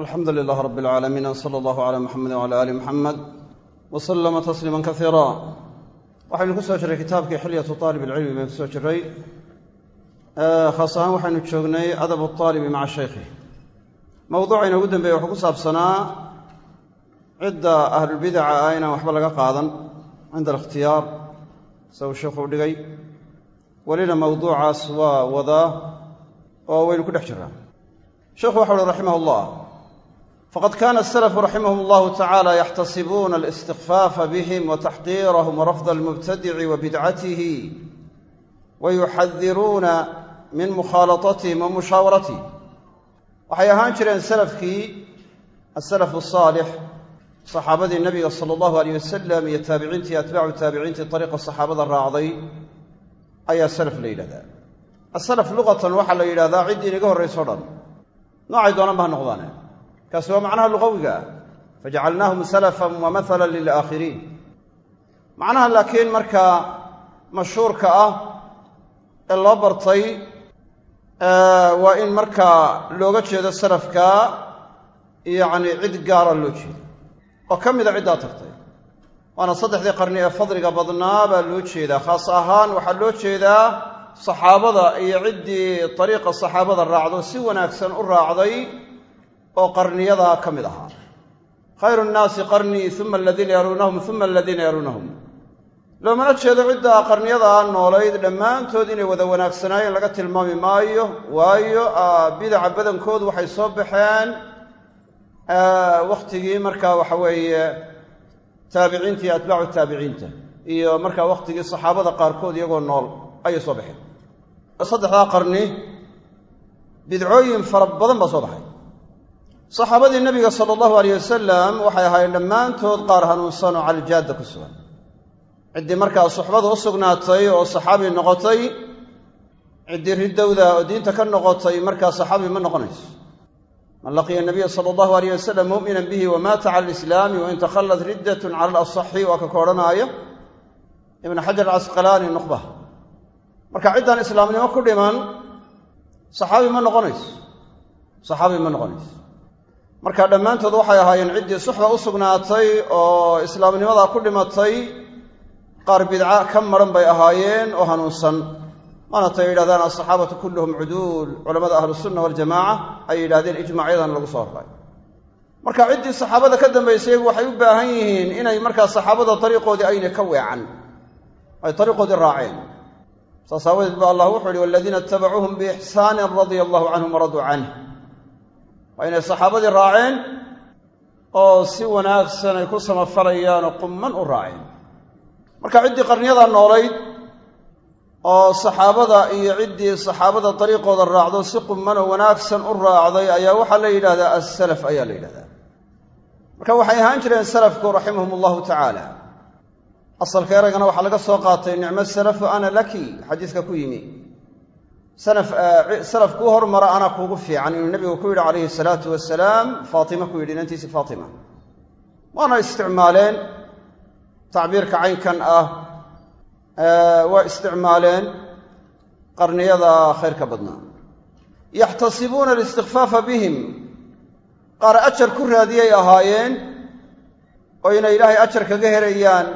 alxamdu lilaah rab اlcaalamiin wsala allahu cala muxamedi wcala ali muxamed wa slama tasliima kasiira waxaynu ku soo jiray kitaabkii xilyatu aalib ilcilmi baynu ku soo jiray. Khaas ahaan waxaynu joognay adabu aalibi maca shaykhi mowduuca inoogu dambeeye wuxuu ku saabsanaa cidda ahlulbidaca ah inaan waxba laga qaadan cinda alikhtiyaar sida uu sheikhu u dhigay. Welina mowduucaas waa wadaa oo waynu ku dhex jiraa sheikhu waxa faqad kana asalafu raximahum allahu tacala yaxtasibuuna alistikfaafa bihim wa taxqiirahum warafda almubtadici wa bidcatihi wa yuxadiruuna min mukhaalatatihim wa mushaawaratihim waxay ahaan jireen salafkii asalafu asaalix saxaabadii nabiga sala allahu aleyh wasalam iyo taabiciintii atbaacu taabiciintii ariiqa saxaabada raacday ayaa salaf la yidhahdaa asalaf luqatan waxaa la yidhahdaa ciddii inaga horrayso dhan noocay doonaan ba ha noqdaane kaasi waa macnaha luqawiga ah. Fajacalnaahum salafan wa mathalan lilaakhiriin. Macnaha laakiin markaa mashhuurka ah ee loo bartay waa in markaa looga jeedo salafka yacni cid gaara loo jeedo. Oo ka mida ciddaa tagtay waana saddexdii qarni ee fadliga badnaa baa loo jeedaa. Khaas ahaan waxaa loo jeedaa saxaabada iyo ciddii dariiqa saxaabada raacdo si wanaagsan u raacday oo qarniyadaa ka mid ahaa. Khayru nnaasi qarnii uma aladiina yaruunahum uma aladiina yaruunahum. Loomana jeedo ciddaa qarniyadaa noolayd dhammaantood inay wada wanaagsanaayeen laga tilmaami maayo waayo bidaca badankoodu waxay soo baxeen wakhtigii markaa waxa weeye taabiciinta iyo atbaacu taabiciinta iyo markaa wakhtigii saxaabada qaarkood iyagoo nool ayay soo baxeen. Saddexdaa qarni bidcooyin fara badan baa soo baxay saxaabadii nebiga sala allahu aleyh wasalam waxay ahaayeen dhammaantood qaar hanuunsan oo calijaadda ku sugan. Ciddii markaa suxbada u sugnaatay oo saxaabi noqotay ciddii ridowda oo diinta ka noqotay markaa saxaabi ma noqonayso. Man laqiya nabiya sala allahu aleyh wasalam mu'minan bihi wamaata cala alislaami wain takhallat riddatun cala alasaxi waa ka odhanaayo ibnu xajar alcasqalaani nuqba. Marka ciddaan islaamnimo ku dhiman saxaabi ma noqonayso. Saxaabi ma noqonayso marka dhammaantood waxay ahaayeen ciddii suxba u sugnaatay oo islaamnimadaa ku dhimatay qaar bidca ka maran bay ahaayeen oo hanuunsan. Maana tay yidhahdaan alsaxaabatu kulluhum cuduul. Culamada ahlusunna waljamaaca ay yidhahdeen ijmaacyadana lagu soo horray marka ciddii saxaabada ka dambaysay waxay u baahan yihiin inay markaa saxaabada dariiqoodii ayna ka weecan ay dariiqoodii raaceen. Saas aawadeed ba allah wuxuu yihi waladiina itabacuuhum biixsaanin radia allahu canhum waraduu canh waa inay saxaabadii raaceen oo si wanaagsan ay ku samafalayaan oo qumman u raaceen. Marka ciddii qarniyadaa noolayd oo saxaabada iyo ciddii saxaabada dariiqooda raacdo si qumman oo wanaagsan u raacday ayaa waxaa la yidhahdaa assalaf ayaa la yidhahdaa marka waxay ahaan jireen salafku raximahum allahu tacaala. Asalka eraygana waxaa laga soo qaatay nicmo salafu ana laki xadiiska ku yimi salaf kuu hormara ana kuugu fiican. Inuu nebigu ku yidhi calayhi salaatu wasalaam faatima ku yidhi inantiisi faatima. Waana isticmaaleen tacbiirka caynkan ah waa isticmaaleen qarniyada khayrka badnaa. Yaxtasibuuna alistikfaafa bihim. Qaar ajar ku raadiyay ahaayeen oo inay ilaahay ajar kaga helayaan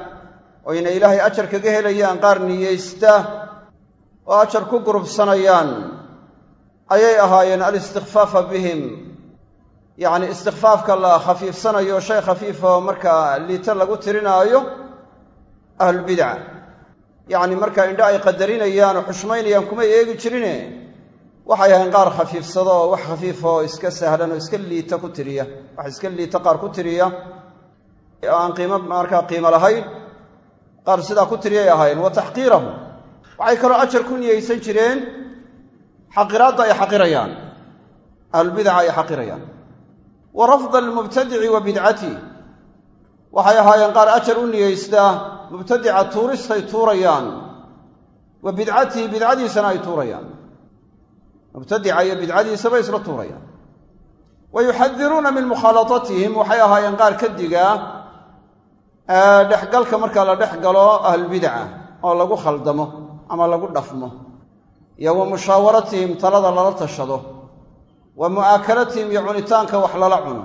oo inay ilaahay ajar kaga helayaan qaar niyeysta oo ajar ku gurubsanayaan ayay ahaayeen alistikfaafa bihim. Yacni istikfaafka la khafiifsanayo shay khafiifa oo markaa liita lagu tirinaayo ahlulbidca yacni markaa indho ay qadarinayaan oo xushmaynayaan kumay eegi jirine. Waxay ahayn qaar khafiifsado oo wax khafiifa oo iska sahlan oo iska liita ku tiriya. Wax iska liita qaar ku tiriya. Oo aan qiimo markaa qiimo lahayn qaar sidaa ku tiriyay ahaayeen wa taxqiirahu waxay kaloo ajar ku niyeysan jireen xaqiraadda ay xaqirayaan ahlulbidaca ay xaqirayaan. Wa rafda almubtadici wa bidcati. Waxay ahaayeen qaar ajar u niyeysta mubtadica tuuristay tuurayaan wa bidcatihi bidcadiisana ay tuurayaan. Mubtadica iyo bidcadiisaba isla tuurayaan. Wa yuxadiruuna min mukhaalatatihim waxay ahaayeen qaar ka digaa dhexgalka markaa la dhex galo ahlulbidaca oo lagu khaldamo ama lagu dhafmo iyo wa mushaawaratihim talada lala tashado wa mu'aakalatihim iyo cunitaanka wax lala cuno.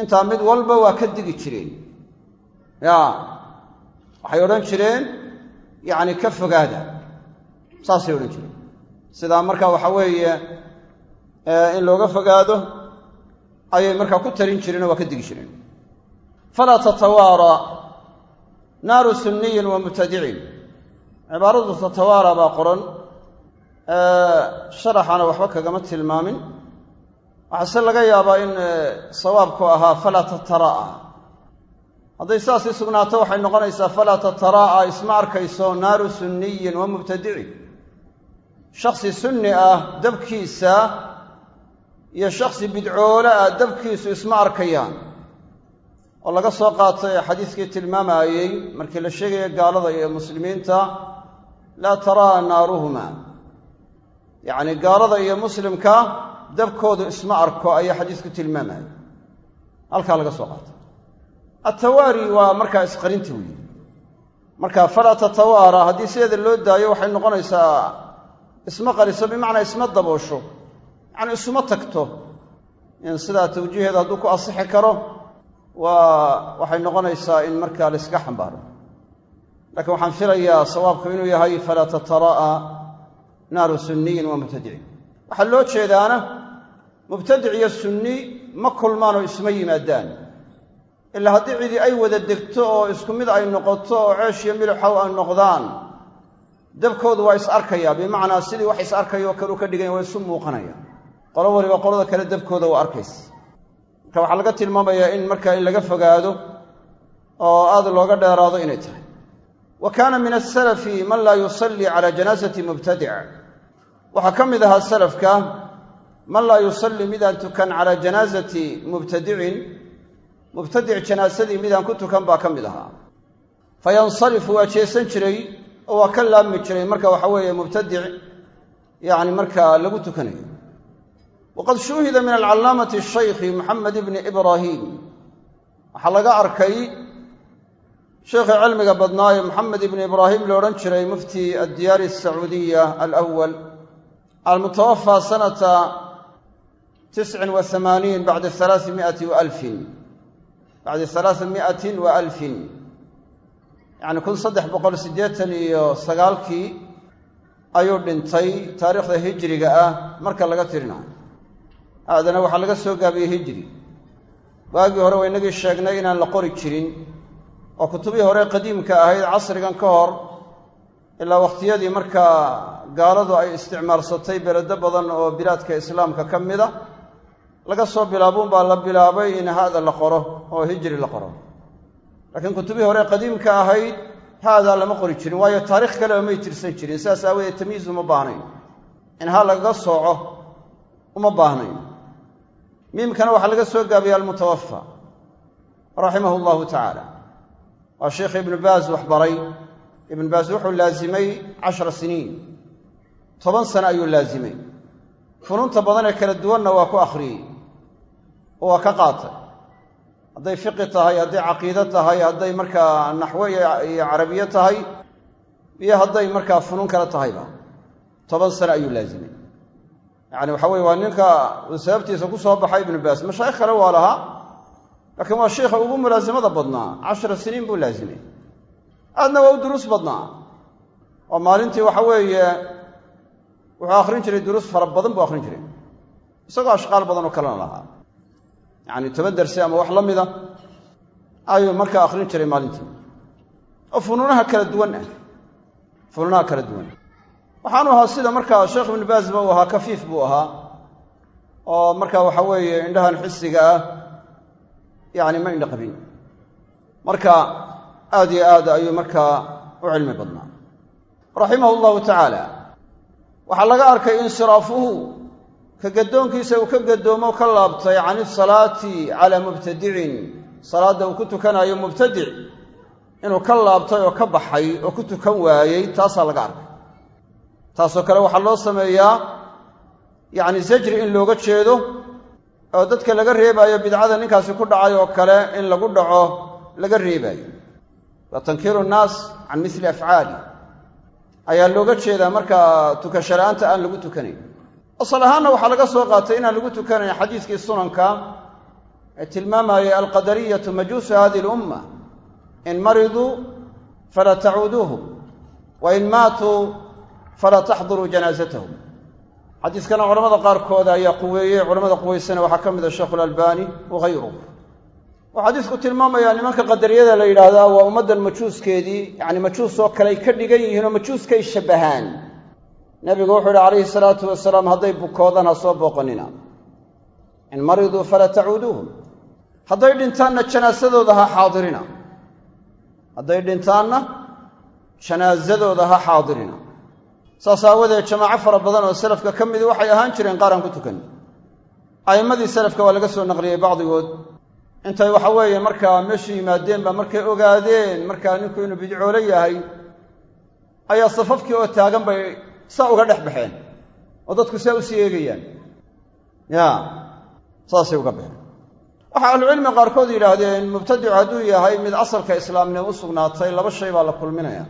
Intaa mid walba waa ka digi jireen. Ya waxay odhan jireen yacni ka fogaada. Saasay odhan jireen. Sidaa marka waxa weeye in looga fogaado ayay markaa ku tarin jireen oo waa ka digi jireen. Falaa tatawaara. Naaru sunniyin wa mubtadicin cibaaradu tatawaara baa qoran. Sharaxana waxba kagama tilmaamin. Waxaase laga yaabaa in sawaabku ahaa falaa tataraa'a hadday saasii sugnaato waxay noqonaysaa falaa tataraa'a isma arkayso naaru sunniyin wa mubtadicin shaksi sunni ah dabkiisa iyo shaksi bidcoole ah dabkiisu isma arkayaan. Oo laga soo qaatay xadiiskii tilmaamayey markii la sheegaya gaalada iyo muslimiinta laa taraa naaruhuma. Yacni gaalada iyo muslimka dabkoodu isma arko ayaa xadiisku tilmaamaya halkaa laga soo qaatay attawaari waa markaa isqarinti weyi marka falaa tatawaara haddii sideeda loo daayo waxay noqonaysaa isma qariso bimacnaa isma daboosho. Yacni isuma tagto. In sidaa tawjiiheeda hadduu ku asixi karo waa waxay noqonaysaa in markaa la iska xambaaro laakiin waxaan filayaa sawaabku inuu yahay falaa tataraa'a naaru sunniyin wa mubtadicin waxaa loo jeedaana mubtadic iyo sunni ma kulmaan oo isma yimaadaan. Ilaa haddii cidi ay wada degto oo isku mid ay noqoto oo ceesh iyo milixow ay noqdaan dabkoodu waa is arkayaa. Bimacnaa sidii wax is arkayoo kale u ka dhiganya waa isu muuqanaya. Qolo waliba qolada kale dabkooda waa arkaysa marka waxaa laga tilmaamayaa in markaa in laga fogaado oo aad looga dheeraado inay tahay wa kaana min asalafi man laa yusallii calaa janaasati mubtadic waxaa ka mid ahaa salafka man laa yusallii midaan tukan calaa janaasati mubtadicin mubtadic janaasadii midaan ku tukan baa ka mid ahaa fa yansarifu waa jeesan jiray oo waa ka laabmi jiray marka waxa weeye mubtadic yacni markaa lagu tukanayo waqad shuuhida min alcallaamati shaykhi moxamed ibni ibraahim waxaa laga arkay sheekhii cilmiga badnaaye moxamed ibni ibraahim la odhan jiray mufti addiyaari asacuudiya alawal almutawafaa sanata tiscin wa hamaaniin bacda halaai miati wa alfin. Bacda halaaa miatin wa alfin. Yacni kun saddex boqol siddeetan iyo sagaalkii ayuu dhintay taariikhda hijriga ah marka laga tirinayo haadana waxaa laga soo gaabiyey hijri. Waagii hore waa inagii sheegnay inaan la qori jirin oo kutubihii hore qadiimka ahayd casrigan ka hor ilaa wakhtiyadii markaa gaaladu ay isticmaalsatay beledo badan oo bilaadka islaamka ka mid a laga soo bilaabuunbaa la bilaabay in haada la qoro oo hijri la qoro. Laakiin kutubihii hore qadiimka ahayd haadaa lama qori jirin waayo taarikh kaleba may tirsan jirin sidaas aawadeed tamyiiz uma baahnayn. In ha lagaga sooco uma baahnayn. Miimkana waxaa laga soo gaabiyey almutawafa raximahu llahu tacaala waa sheikh ibnu baaz wax baray. Ibnu baaz wuxuu laazimay cashara siniin. Toban sano ayuu laazimay. Funuunta badan ee kala duwanna waa ku akhriyey. Oo waa ka qaatay. Hadday fiqi tahay hadday caqiide tahay hadday markaa naxwe iyo carabiye tahay iyo hadday markaa funuun kale tahayba. Toban sano ayuu laazimay. Yacni waxa weye waa ninka sababtiisa ku soo baxay ibnu baas mashaayikh kale waa lahaa laakiin waa sheikha ugu mulaasamada badnaa. Cashara siniin buu laazimay. Aadna waa u duruus badnaa. Oo maalintii waxa weeye wuxuu akhrin jiray duruus fara badan buu akhrin jiray. Isagoo ashqaal badan oo kalena lahaa. Yacni toban darsi ama wax la mida ayuu markaa akhrin jiray maalintii. Oo funuunaha kala duwan ah. Funuunaha kala duwan. Waxaanu ahaa sida markaa sheekh ibnu baasba uu ahaa kafiif buu ahaa. Oo markaa waxa weeye indhahan xisiga ah yacni ma indha qabin marka aad iyo aad ayuu markaa u cilmi badnaa raximahu llahu tacaala waxaa laga arkay insiraafuhu ka gaddoonkiisa uu ka gaddoomo ka laabtay can isalaati calaa mubtadicin salaadda uu ku tukanayo mubtadic inuu ka laabtay oo ka baxay oo ku tukan waayey taasaa laga arkay taasoo kale waxaa loo sameeyaa yacni zajri in looga jeedo oo dadka laga reebaayo bidcada ninkaasi ku dhacay oo kale in lagu dhaco laga reebaayo. Wa tankiiru nnaas can misli afcaali. Ayaa looga jeedaa markaa tukasho la'aanta aan lagu tukanayn. Asal ahaanna waxaa laga soo qaatay inaan lagu tukanayn xadiiskii sunanka ee tilmaamayay alqadariyatu majuusu hadihi lumma. In mariduu falaa tacuuduuhum wa in maatuu falaa taxduruu janaasatahum xadiiskana culamada qaarkooda ayaa quweeyey culamada quweysana waxaa ka mid a sheikhu lalbani wahayruh wuxuu xadiisku tilmaamayaa nimanka qadariyada la yidhaahdaa waa ummaddan majuuskeedii yacni majuus oo kale ay ka dhigan yihiin oo majuuskay shabbahaan. Nebigu wuxuu yihi calayhi salaatu wasalaam hadday bukoodaan ha soo booqanina. In mariduu falaa tacuuduuhum. Hadday dhintaanna janaasadooda ha xaadirina. Hadday dhintaanna janaasadooda ha xaadirina saas aawadeed jamaaco fara badan oo salafka ka midi waxay ahaan jireen qaaraan ku tukan. A'immadii salafka waa laga soo naqliyey bacdigood. Intay waxa weeye markaa meeshu yimaadeen baa markay ogaadeen markaa ninku inuu bidcoole yahay ayaa safafkii oo taagan bay saa uga dhex baxeen oo dadku saa u sii eegayaan. Ya saasay uga baxeen. Waxaa ahlucilmi qaarkood yidhaahdeen mubtadicu hadduu yahay mid asalka islaamnimo u sugnaatay laba shay baa la kulminaya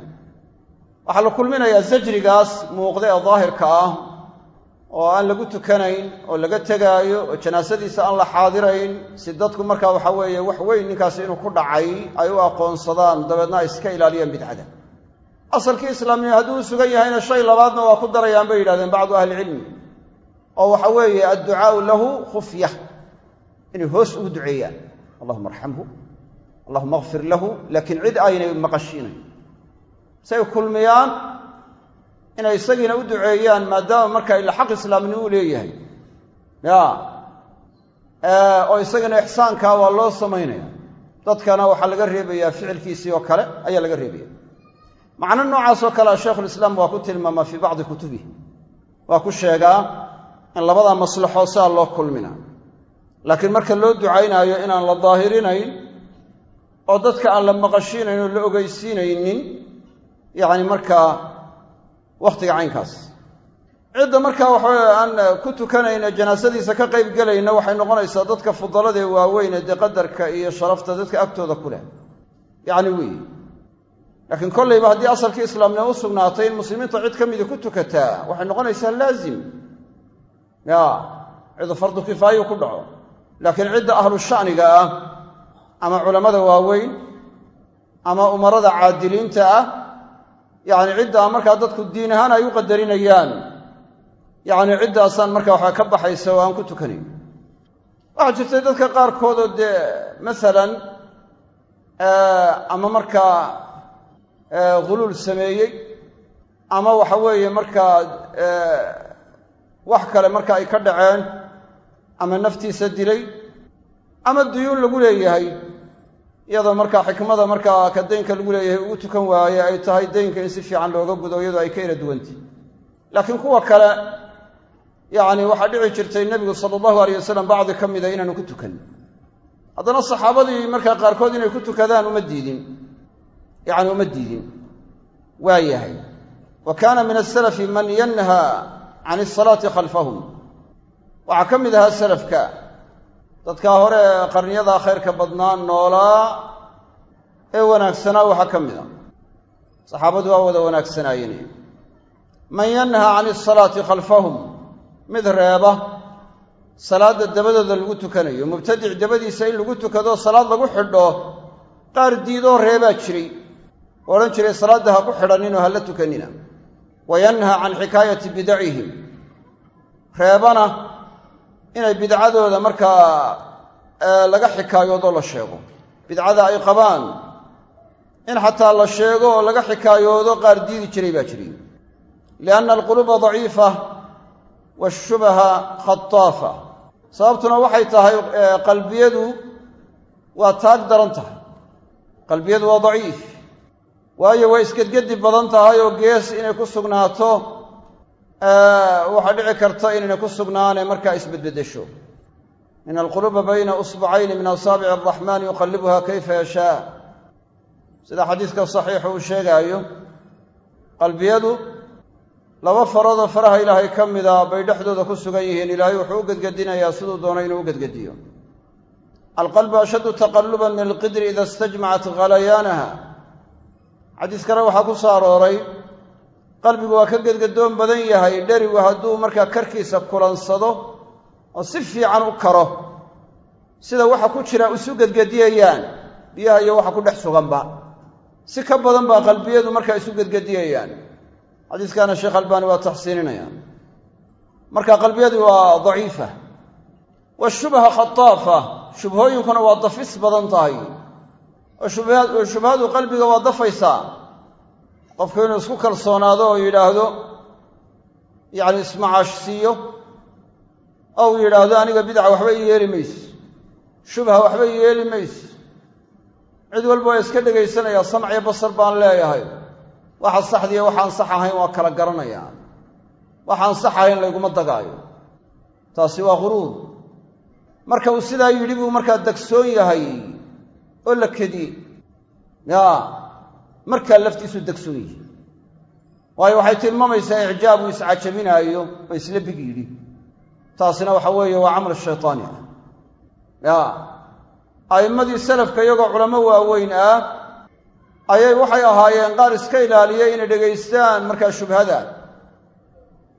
waxaa la kulminayaa zajrigaas muuqda ee daahirka ah oo aan lagu tukanayn oo laga tegaayo oo janaasadiisa aan la xaadirayn. Si dadku markaa waxa weeye wax weyn ninkaasi inuu ku dhacay ay u aqoonsadaan dabeedna ay iska ilaaliyaan bidcada. Asalkii islaamnimo hadduu u sugan yahayna shay labaadna waa ku darayaan bay yidhahdeen bacdu ahlicilmi oo waxa weeye adducaau lahu khufya inay hoos ugu duceeyaan. Allahuma arxamhu allahuma akfir lahu laakiin cid aynay maqashiinayn say kulmiyaan inay isagiina u duceeyaan maadaama markaa ila xaq islaamnimo u leeyahay. Ya. Oo isagana ixsaankaa waa loo samaynaya dadkana waxaa laga reebayaa ficilkiisii oo kale ayaa laga reebaya. Macno noocaasoo kalea shaykhulislaam waa ku tilmaamaa fii bacdi kutubih waa ku sheegaa in labadaa maslaxo saa loo kulmina laakiin marka loo ducaynaayo inaan la daahirinayn oo dadka aan la maqashiinayn oo la ogeysiinaynin yacni markaa wakhtiga caynkaas. Cidda markaa waxaweye aan ku tukanayna janaasadiisa ka qayb gelayna waxay noqonaysaa dadka fudaladaee waaweyn ee dee qadarka iyo sharafta dadka agtooda ku leh. Yacni weyi laakiin kollayba haddii asalkii islaamnimo u sugnaatay in muslimiinta cid ka mida ku tukataa waxay noqonaysaa laazim. Ya cidu fardu kifaayu ku dhaco. Laakiin cidda ahlu sha'niga ah ama culammada waaweyn ama umarada caadiliinta ah yacni ciddaa markaa dadku diin ahaan ay u qadarinayaan. Yacni ciddaasaan markaa waxaa ka baxaysa oo aan ku tukanayn waxaa jirtay dadka qaarkoodoo dee masalan ama markaa huluul sameeyey ama waxa weeye markaa wax kale marka ay ka dhaceen ama naftiisa dilay ama duyuun lagu leeyahay iyadoo markaa xikmada markaa ka daynka lagu leeyahay ugu tukan waaye ay tahay daynka in si fiican looga gudo iyadoo ay ka ila duwantay laakiin kuwa kale yacni waxaa dhici jirtay nebigu sala allahu aleyh wasalam bacdi ka mida inaanu ku tukan. Haddana saxaabadii markaa qaarkood inay ku tukadaan uma diidin. Yacni uma diidin. Waa yahay. Wa kaana min asalafi man yanha can asalaati khalfahum. Waxaa ka mid ahaa salafka dadkaa hore qarniyadaa khayrka badnaa noolaa ee wanaagsanaa waxaa ka mid a saxaabadu waa wada wanaagsanaayeen. Man yanha can asalaati khalfahum mid reeba salaadda dabadooda lagu tukanayo mubtadic dabadiisa in lagu tukado salaad lagu xidho qaar diidoo reebaa jiray. Odhan jiray salaadda ha ku xidhaninoo hala tukanina. Wa yanha can xikaayati bidacihim reebana inay bidcadooda markaa laga xikaayoodoo la sheego. Bidcada ay qabaan in xataa la sheego oo laga xikaayoodo qaar diidi jiray baa jiray. Lianna alquluuba daciifa waashubaha khataafa sababtuna waxay tahay qalbiyadu waa taag daran tahay. Qalbiyadu waa daciif. Waayo way isgedgedi badan tahay oo gees inay ku sugnaato waxaa dhici karta inayna ku sugnaane markaa isbedbeddesho in alquluuba bayna usbacayni min asaabici araxmaani yuqallibuha kayfa yashaa. Sida xadiiska saxiixu uu sheegaayo qalbiyadu laba faroodoo faraha ilaahay ka mida bay dhexdooda ku sugan yihiin. Ilaahay wuxuu u gedgedinayaa siduu doono inuu u gedgediyo. Alqalbu ashaddu taqalluban min alqidri ida istajmacat khalayaanaha xadiis kale waxaa ku soo arooray qalbigu waa ka gedgadoon badan yahay dherigu hadduu markaa karkiisa kulansado oo si fiican u karo sida waxa ku jira isu gedgediyayaan biyaha iyo waxa ku dhex suganba. Si ka badan baa qalbiyadu markaa isu gedgediyayaan. Xadiiskaana sheekh albaani waa taxsiininaya marka qalbiyadii waa daciifa washubha khataafa shubhooyinkuna waa dafis badan tahay. Oo shubhadu qalbiga waa dafaysaa qofku inuu isku kalsoonaado oo yidhaahdo yacni ismacaash siiyo ou yidhaahdo aniga bidca waxba ii yeeli mayso shubha waxba ii yeeli mayso cid walba waa iska dhegaysanaya samc iyo basar baan leeyahay. Waxa saxdiiyo waxaan sax ahayn waa kala garanayaan waxaan sax ahayn layguma dagaayo. Taasi waa ghuruur marka uu sidaa yidhi buu markaa degsoon yahay oo la kediye ya markaa laftiisu degsoon yihi waayo waxay tilmaamaysaa icjaab uu iscajabinaayo oo isla big yidhi. Taasina waxa weeye waa camal shaytaani ah. Ya a'immadii salafka iyagoo culamo waaweyn ah ayay waxay ahaayeen qaar iska ilaaliyay inay dhegaystaan markaa shubhada.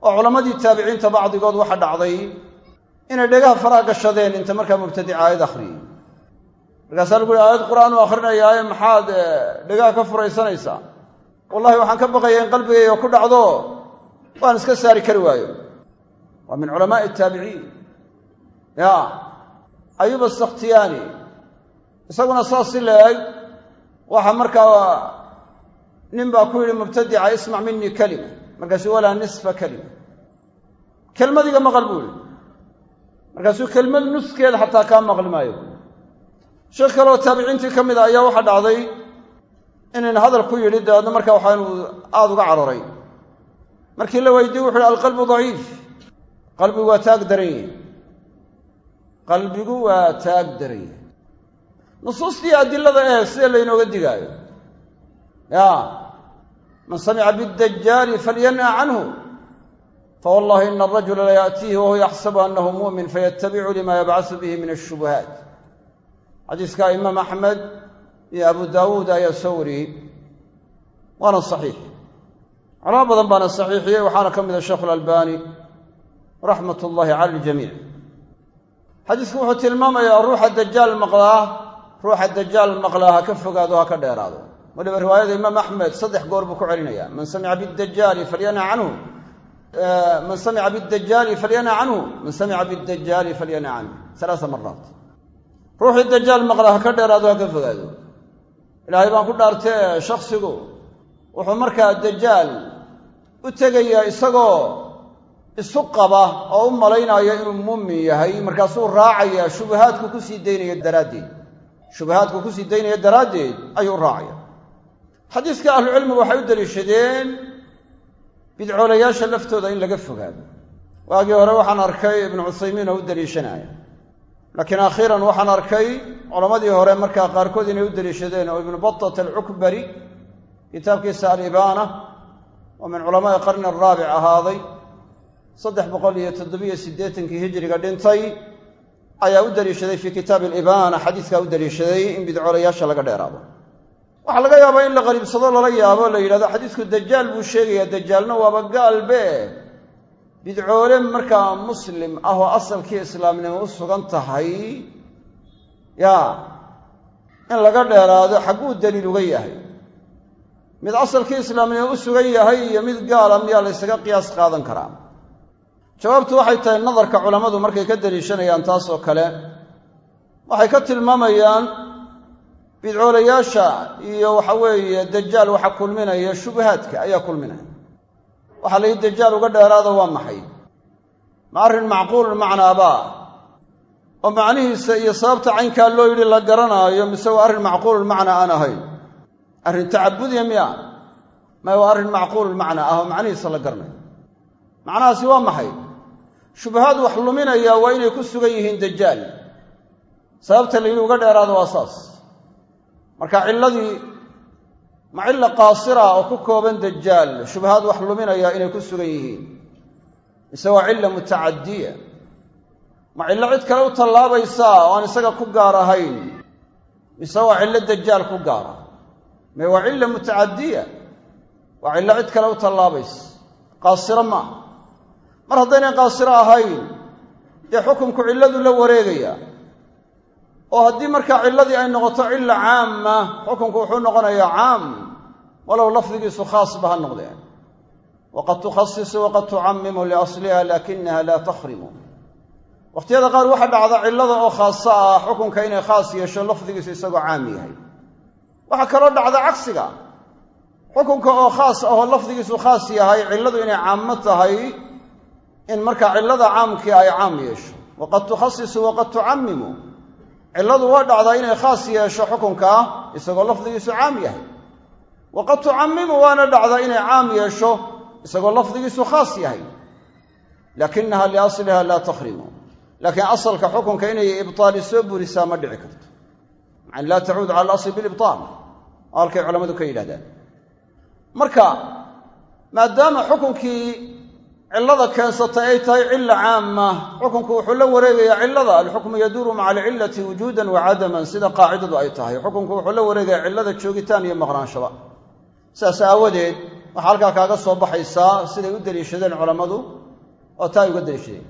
Oo culammadii taabiciinta bacdigood waxa dhacday inay dhegaha faraha gashadeen inta markaa mubtadica aayad akhriyey markaasaa lagu yihi aayad qur'aan u akrinayaaye maxaad dhegaha ka furaysanaysaa? Wallahi waxaan ka baqaya in qalbigayga ku dhacdo waan iska saari kari waayo. Waa min culamaa'i taabiciin. Ya ayuba sakhtiyaani isaguna saas si la-eg waxa markaa nin baa ku yidhi mubtadica ismac minii kalima markaasuu walaa nisfa kalima kelmadiga maqal buu yihi markaasuu kelmad nuskeeda xataa kaa maqli maayo sheekh kaleoo taabiciintii ka mid a ayaa waxaa dhacday inan hadal ku yidhi dabeedna markaa waxaa inuu aada uga cararay markii la weydiye wuxu uhi alqalbu daciif. Qalbigu waa taag daran yahy qalbigu waa taag daran yahy nusuustii adilada eh sida laynooga digaayo? Ya man samica bidajaali falyan'a canhu fawallahi ina arajula layaأtiihi wahuwa yaxsabu anahu mu'min fayatabicu lima yabcasu bihi min ashubuhaat xadiiska imaam axmed iyo abu daawuud ayaa soo wariyey. Waana saxiix. Culamo badan baana saxiixiyey waxaana ka mid a sheekhu lalbani raxmat ullahi cala aljamiic xadiisku wuxuu tilmaamayaa ruuxa dajaal maqlaa ruuxa dajaal maqlaa ha ka fogaado ha ka dheeraado. Waliba riwaayada imaam axmed saddex goor buu ku celinaya man samica bidajaali falyana canhu. Man samica bidajaali falyana canhu. Man samica ruuxii dajaal maqlaa ha ka dheeraado ha ka fogaado. Ilaahay baan ku dhaartee shaksigu wuxuu markaa dajaal u tegayaa isagoo isu qaba oo u malaynaayo inuu muumin yahay markaasuu raacayaa shubahaadku ku sii daynaya daraaddeed. Shubahaadku ku sii daynaya daraaddeed ayuu raacaya xadiiska ahlucilmigu waxay u daliishadeen bidcoolayaasha laftooda in laga fogaado. Waagii hore waxaan arkay ibnu cuthaymiin oo u daliishanaya laakiin akhiiran waxaan arkay culammadii hore markaa qaarkood inay u daliishadeen oo ibnu batat alcukbari kitaabkiisa alibaana oo min culamaai qarni araabic ahaaday saddex boqol iyo toddobiyo siddeetankii hijiriga dhintay ayaa u daliishaday fii kitaabi alibaana xadiiskaa u daliishaday in bidcoolayaasha laga dheeraado. Waxaa laga yaabaa in la qariibsado lala yaabo la yidhahdo xadiisku dajaal buu sheegayaa dajaalna waaba gaalbe bidcoole markaa muslim ah oo asalkii islaamnimo u sugan tahay ya in laga dheeraado xagguu daliil uga yahay. Mid asalkii islaamnimo u sugan yahay iyo mid gaala miyaa la ysaga qiyaas qaadan karaa. Jawaabtu waxay tahay nadarka culammadu markay ka daliishanayaan taas oo kale waxay ka tilmaamayaan bidcoolayaasha iyo waxa weeye dajaal waxa kulminaya shubahaadka ayaa kulminaya waxaa la yidhi dajaal uga dheeraada waa maxay? Ma arrin macquulun macnaabaa oo macnihiisa iyo sababta caynkaa loo yidhi la garanaayo mise waa arrin macquulun macnaa aan ahayn? Arrin tacabudiya miya? May waa arrin macquulun macnaa ah oo macnihiisa la garanayo macnahaasi waa maxay? Shubahaad wax luminaya waa inay ku sugan yihiin dajaal sababta la yidhi uga dheeraada waa saas. Marka cilladii ma cilla qaasira oo ku kooban dajaal shubahaad wax luminaya inay ku sugan yihiin. Mise waa cilla mutacadiya ma cillo cid kale u tallaabaysaa oo aan isaga ku gaar ahayn? Mise waa cillo dajaal ku gaara me waa cilla mutacadiya waa cillo cid kale u tallaabaysa qaasiro ma. Aha mar haddaynay qaasiro ahayn dee xukunku cilladu la wareegaya oo haddii markaa cilladii ay noqoto cilla caama xukunku wuxuu noqonayaa caam walow lafdigiisu khaasba ha noqdeen. Waqad tukhasisu waqad tucammimu liasliha laakinaha laa takhrimu. Wakhtiyada qaar waxaa dhacda cillada oo khaasa ah xukunka inay khaas yeesho lafdigiisu isagoo caam yahay. Waxaa kaloo dhacda cagsiga. Xukunka oo khaas ahoo lafdigiisu khaas yahay cilladu inay caamo tahay in markaa cillada caamkii ay caam yeesho. Waqad tukhasisu waqad tucammimu cilladu waa dhacdaa inay khaas yeesho xukunkaa isagoo lafdigiisu caam yahay. Waqad tucammimu waana dhacdaa inay caam yeesho isagoo lafdigiisu khaas yahay. Laakinaha liasliha laa takhrimu. Laakiin asalka xukunka inay ibtaali soo burisaa ma dhici karto. Yani laa tacuud cala alasli bilibtaal oo halkay culammadu ka yidhahdaan marka maadaama xukunkii cillada keensatay ay tahay cilla caama xukunku wuxuu la wareegayaa cillada. Alxukmu yaduuru maca alcillati wujuudan wa cadaman. Sida qaacidadu ay tahay. Xukunku wuxuu la wareegayaa cillada joogitaan iyo maqnaanshaba sidaas aawadeed waxaa halkaa kaaga soo baxaysaa siday u deliishadeen culammadu oo taa ay uga deliishadeen.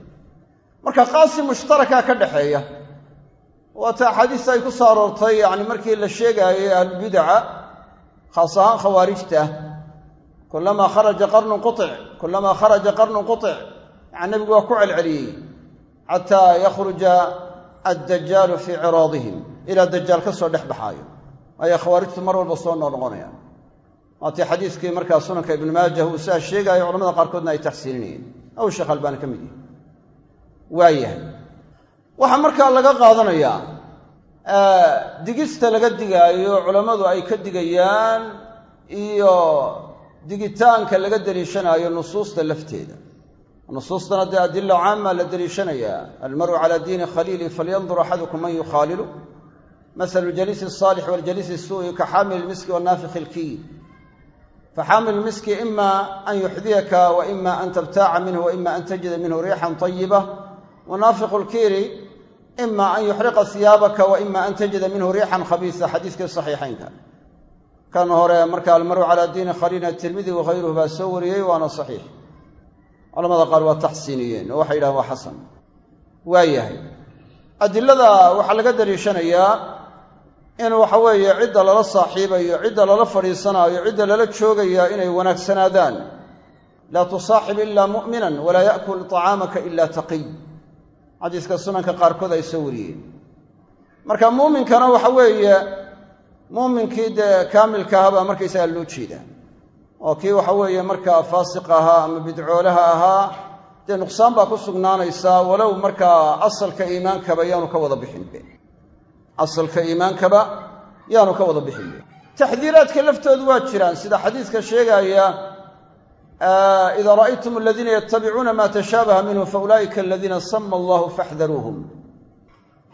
Marka qaasi mushtaraka ka dhaxeeya waata axaadiista ay ku soo aroortay yacni markii la sheegaayay ahlulbidaca khaas ahaan khawaarijta kulamaa kharaja qarnun qutic kulamaa kharaja qarnun qutic yani nebigu waa ku celceliyey xataa yakhruja addajaalu fii ciraadihim ilaa dajaal ka soo dhex baxaayo waayo khawaarijtu mar walba soo noqnoqonayaan waatii xadiiskii markaa sunanka ibnu maajah uu sidaa sheegaayo culamada qaarkoodna ay taxsiininayeen aw sheekh albaani ka mid yahi waayahay waxaa markaa laga qaadanayaa digista laga digaayo culammadu ay ka digayaan iyo digitaanka laga deliishanaayo nusuusta lafteeda. Nusuustana dee adila caama la deliishanayaa almaru cala diini khaliili falyandur axadukum man yukhaalilu. Masalu jaliisi asaalix waljaliisi suu'i ka xaamil ilmiski wanaafikhi ilkiir faxaamil ilmiski ima an yuxdiyaka wa ima an tabtaaca minhu wa ima an tajida minhu riixan tayiba wanaafiqu lkiiri ima an yuxriqa siyaabaka wa ima an tajida minhu riixan khabiisa xadiiskii saxiixaynka kan hore marka almaru calaa diini khaliilna tirmidi wakhayruhu baa soo wariyey waana saxiix culamada qaar waa taxsiiniyeen oo waxay yidhahan waa xasan waa yahay adilada waxaa laga daliishanayaa in waxa weeye cidda lala saaxiibayo cidda lala fadhiisanaayo cidda lala joogaya inay wanaagsanaadaan laa tusaaxib ilaa mu'minan walaa ya'kul طacaamaka ila taqiy xadiiska sunanka qaarkood ay soo wariyeen marka muuminkana weeye muuminkii dee kaamilka ahaa baa markaysaga loo jeedaa. Oo kii waxa weeye markaa faasiq ahaa ama bidcoolaha ahaa dee nuqsaan baa ku sugnaanaysaa walow markaa asalka iimaankaba yaanu ka wada bixinbe asalka iimaankaba yaanu ka wada bixinbe taxdiiraadka laftoodu waa jiraan sida xadiiska sheegaaya ida ra'aytum aladiina yatabicuuna ma tashaabaha minhu faulaa'ika aladiina sama allahu faxdaruuhum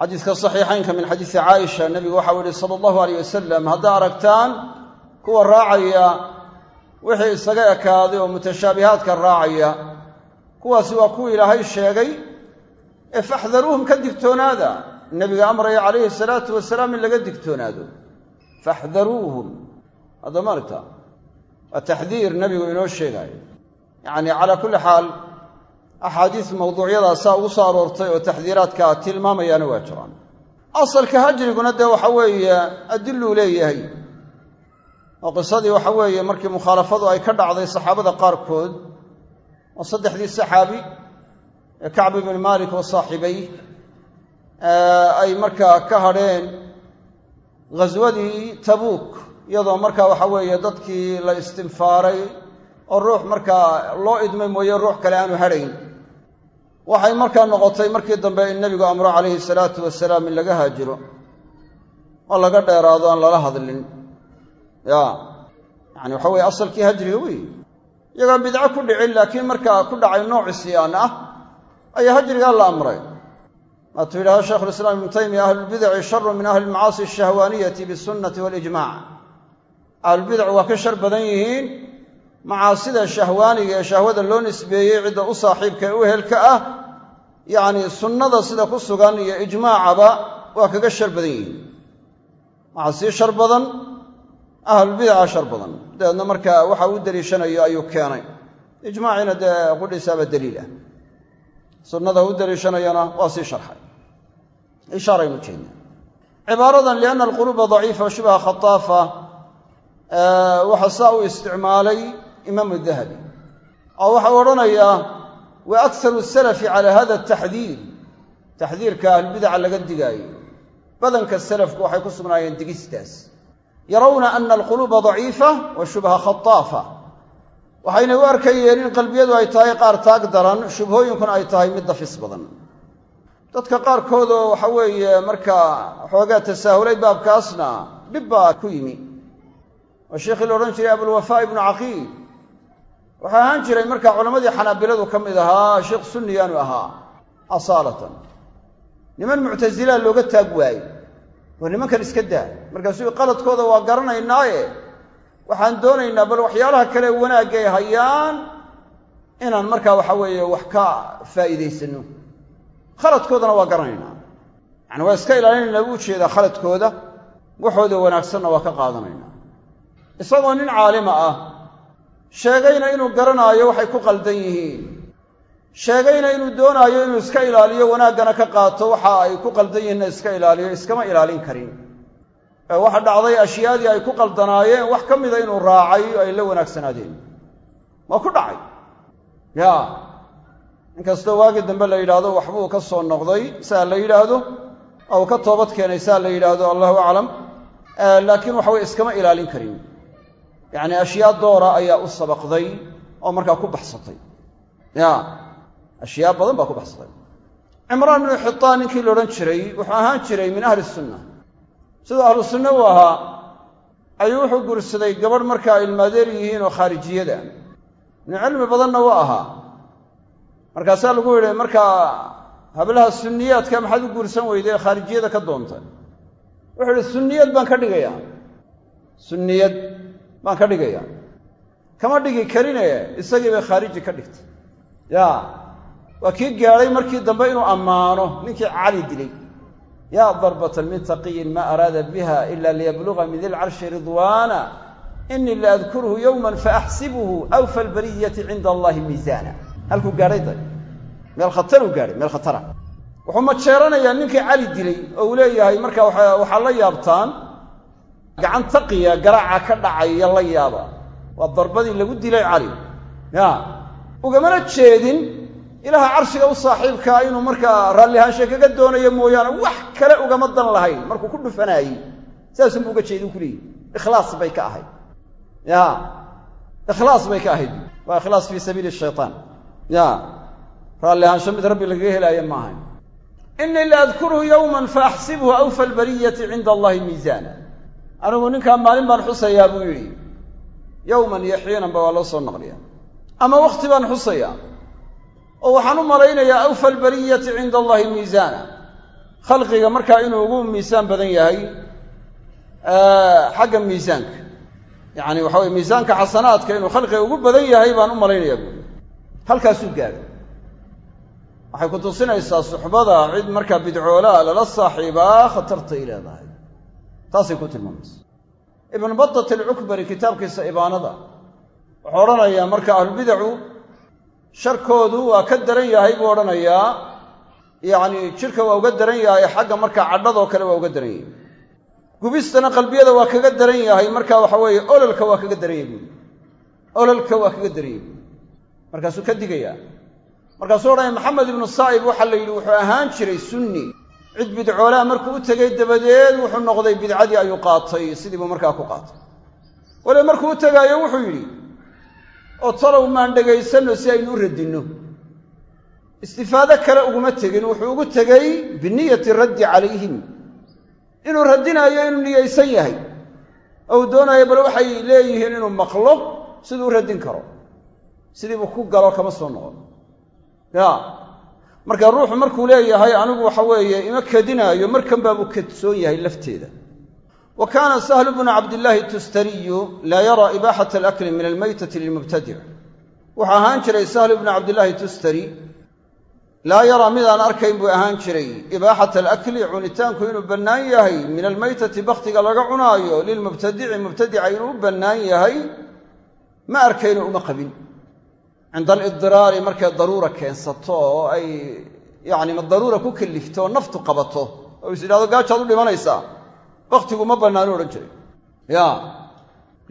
xadiiska saxiixaynka min xadiisi caaisha nebigu waxau yihi sala allahu aleyh wasalam haddaa aragtaan kuwa raacaya wixii isaga ekaaday oo mutashaabihaadka raacaya kuwaasi waa kuwii ilaahay sheegay ee faxdaruuhum ka digtoonaada. Nebiga amraya calayhi salaatu wasalaam in laga digtoonaado. Faxdaruuhum. Hadda maaragta waa taxdiir nebigu inoo sheegaayo. Yacni calaa kulli xaal axaadiis mawduucyadaasaa ugu soo aroortay oo taxdiiraadka tilmaamayaana waa jiraan asalka hajriguna dee waxa weeye adiluu leeyahay. Oo qisadii waxa weeye markii mukhaalafadu ay ka dhacday saxaabada qaarkood oo saddexdii saxaabi ee kacb ibni maalik oo saaxiibay ay markaa ka hadheen ghaswadii tabuuk iyadoo markaa waxa weeye dadkii la istinfaaray oo ruux markaa loo idmay mooye ruux kale aanu hadhayn waxay markaa noqotay markii dambe in nebigu amro calayhi salaatu wasalaam in laga haajiro. Oo laga dheeraado aan lala hadlin. Ya yacani waxa weye asalkii hajriga wey. Iyagaan bidco ku dhicin laakiin markaa ku dhacay nooc isyaan ah ayaa hajrigaa la amray. Waatuu yidhahda shaykhulislaam ibnu taymiya ahlulbidaci sharu min ahli lmacaasi ashahwaaniyati bisunnati walijmac ahlulbidac waa ka shar badan yihiin macaasida shahwaaniga ee shahwada loo nisbeeyey cidda u saaxiibka ee u helka ah yacni sunnada sida ku sugan iyo ijmaacaba waa kaga shar badan yihiin. Waxaa sii shar badan ahlulbidaca shar badan. Dabeedna markaa waxa u deliishanayo ayuu keenay. Ijmaaciina dee qudhisaaba daliil ah. Sunnada u deliishanayana waa sii sharxay. Ishaaraynu jeedna cibaaradan lianna alquluuba daciifa wa shibha khataafa waxaa saa u isticmaalay imaamu dahabi oo waxau odhanayaa wa akharu salafi cala hada taxdiir taxdiirka ahlbidaca laga digaayo. Badanka salafku waxay ku sugnaayeen digistaas. Yarawna ana alquluuba daciifa wa shubha khataafa waxayna u arkayeen in qalbiyadu ay tahay qaar taag daran shubhooyinkuna ay tahay mid dafis badan. Dadka qaarkoodoo waxa weeye markaa xoogaa tasaahulay baabkaasna dhib baa ku yimi. Oo sheikhii la odhan jiray abulwafaa ibnu caqiil wuxuu ahaan jiray markaa culammadii xanaabiladu ka mid ahaa sheekh sunniyaanu ahaa asaalatan. Niman muctasilaa looga taag waayo war nimankan iska daa. Markaasuu qaladkooda waa garanaynaaye waxaan doonaynaa bal waxyaalaha kale wanaagay hayaan inaan markaa waxa weeye wax ka faa'iidaysano. Khaladkoodana waa garanaynaa. Yacani waa iska ilaalinaynaa buu u jeedaa khaladkooda waxooda wanaagsanna waa ka qaadanaynaa. Isagoo nin caalima ah sheegayna inuu garanaayo waxay ku qaldan yihiin. Sheegayna inuu doonaayo inuu iska ilaaliyo wanaaggana ka qaato waxa ay ku qaldan yihiinna iska ilaaliyo iskama ilaalin karin. Ee waxa dhacday ashyaadii ay ku qaldanaayeen wax ka mida inuu raacay ay la wanaagsanaadeen. Waa ku dhacay? Ya. Inkastoo waagii dambe la yidhaahdo waxbuu ka soo noqday saa la yidhaahdo oo uu ka toobad keenay saa la yidhaahdo allahu aclam. Laakiin waxa weye iskama ilaalin karin yacni ashyaa doora ayaa u sabaqday oo markaa ku baxsatay. Ya ashyaa badan baa ku baxsatay. Cimraan ibnu xitaan ninkii la odhan jiray wuxuu ahaan jiray min ahli sunna siduu ahlu sunne u ahaa ayuu wuxuu guursaday gabadh markaa ilmaadeer yihiin oo khaarijiyada. Nin cilmi badanna u ahaa. Markaasaa lagu yidhi markaa hablaha sunniyaadka maxaad u guursan weyday khaarijiyada ka doontay. Wuxuu yidhi sunniyad baan ka dhigayaa. Sunniyad baan ka dhigayaa kama dhigi karine isagii bay khaariji ka dhigtay. Ya waa kii gaadhay markii dambe inuu ammaano ninkii cali dilay. Yaa darbatan min taqiyin ma araada biha ila liyabluga min di lcarshi ridwaana. Inii laadkuruhu yowma faaxsibuhu awfa albariyati cinda allahi miisaana. Halkuu gaadhay da meel khataruu gaadhay meel khatara. Wuxuu majeeranayaa ninkii cali dilay oo uu leeyahay marka waxaa la yaabtaan gacan taqiya garaaca ka dhacaya la yaaba waa darbadii lagu dilay cali. Ya. Ugamana jeedin ilaaha carshiga u saaxiibkaa inuu markaa raallihaanshe kaga doonayo mooyaane wax kale ugama dan lahayn. Markuu ku dhufanaayey saasunbu uga jeedin ku leeyihi ikhlaas bay ka ahayd. Ya. Ikhlaas bay ka ahayd. Waa ikhlaas fii sabiili shaytaan. Ya. Raallihaansho mid rabbi lagaga helaayo ma ahayn inii la adkuruhu yowman faaxsibhu awfa albariyati cinda allahi anigu ninkaa maalin baan xusayaa buu yidhi. Yowman iyo xiinanba waa loo soo naqliya ama wakhti baan xusayaa. Oo waxaan u malaynayaa awfa albariyati cinda allahi miisaana. Khalqiga markaa inuu ugu miisaan badan yahay xagga miisaanka. Yacani waxa weye miisaanka xasanaadka inuu khalqiga ugu badan yahay baan u malaynayaa buui halkaasuu gaadhay waxay ku tusinaysaa suxbada cid markaa bidcoolaa lala saaxiibaa khatartay leedahay taasay ku tilmaamaysa. Ibnu batat alcukbari kitaabkiisa ibaanada wuxuu odhanayaa marka ahlubidacu sharkoodu waa ka daran yahay buu odhanayaa yacni jidhka waa uga daran yahay xagga markaa cadhadoo kale waa uga daran yahay. Gubistana qalbiyada waa kaga daran yahay marka waxa weeye ololka waa kaga daran yahay. Buui ololka waa kaga daran yahay. Markaasuu ka digayaa. Markaasuu odhanaya maxamed ibnu saa'ib waxaa la yidhi wuxuu ahaan jiray sunni cid bidcoolaa markuu u tegay dabadeed wuxuu noqday bidcadii ayuu qaatay sidii buu markaa ku qaatay. Waliba markuu u tegaayo wuxuu yidhi oo talow maan dhegaysanno si aynu u radinno istifaado kale uguma tegin wuxuu ugu tegey biniyati raddi calayhim. Inuu radinaayo inuu niyaysan yahay. Oo doonayo bal waxay leeyihiin inuu maqlo siduu u radin karo. Sidiibuu ku galo kama soo noqon. Ya marka ruuxu markuu leeyahay anigu waxa weeye ima kadinaayo markan baabuu kadsoon yahay lafteeda. Wa kaana sahlu bnu cabdillaahi tustariyu laa yaraa ibaaxata alakli min almaytati lilmubtadic wuxuu ahaan jiray sahlu bnu cabdillaahi tustari laa yaraa midaan arkayn buu ahaan jiray ibaaxata alakli cunitaanku inuu bannaan yahay min almaytati bakhtiga laga cunaayo lilmubtadici mubtadica inuu u bannaan yahay ma arkayno uma qabin cinda alidiraari markay daruura keensato oo ay yacni ma daruura ku kallifto oo naftu qabato oo is yidhahdo gaajaad u dhimanaysaa bakhtigu ma bannaanu odhan jiray ya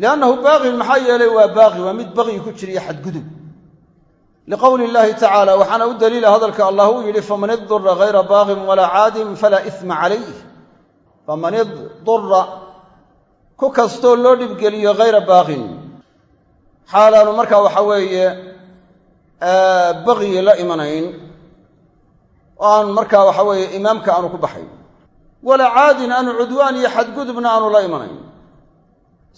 liannahu baaqin maxaa yeelay waa baaqi waa mid baqyi ku jiriyo xadgudub liqowli illaahi tacaala waxaana u daliila hadalka allah uu yidhi faman idura hayra baaqin walaa caadin falaa isma calayh faman idura ku kastoo loo dhibgeliyo hayra baaqin xaalaanu markaa waxa weeye baqyi la imanayn oo aan markaa waxa weeye imaamka aanu ku baxayn. Walaa caadin aanu cudwaan iyo xadgudubna aanu la imanayn.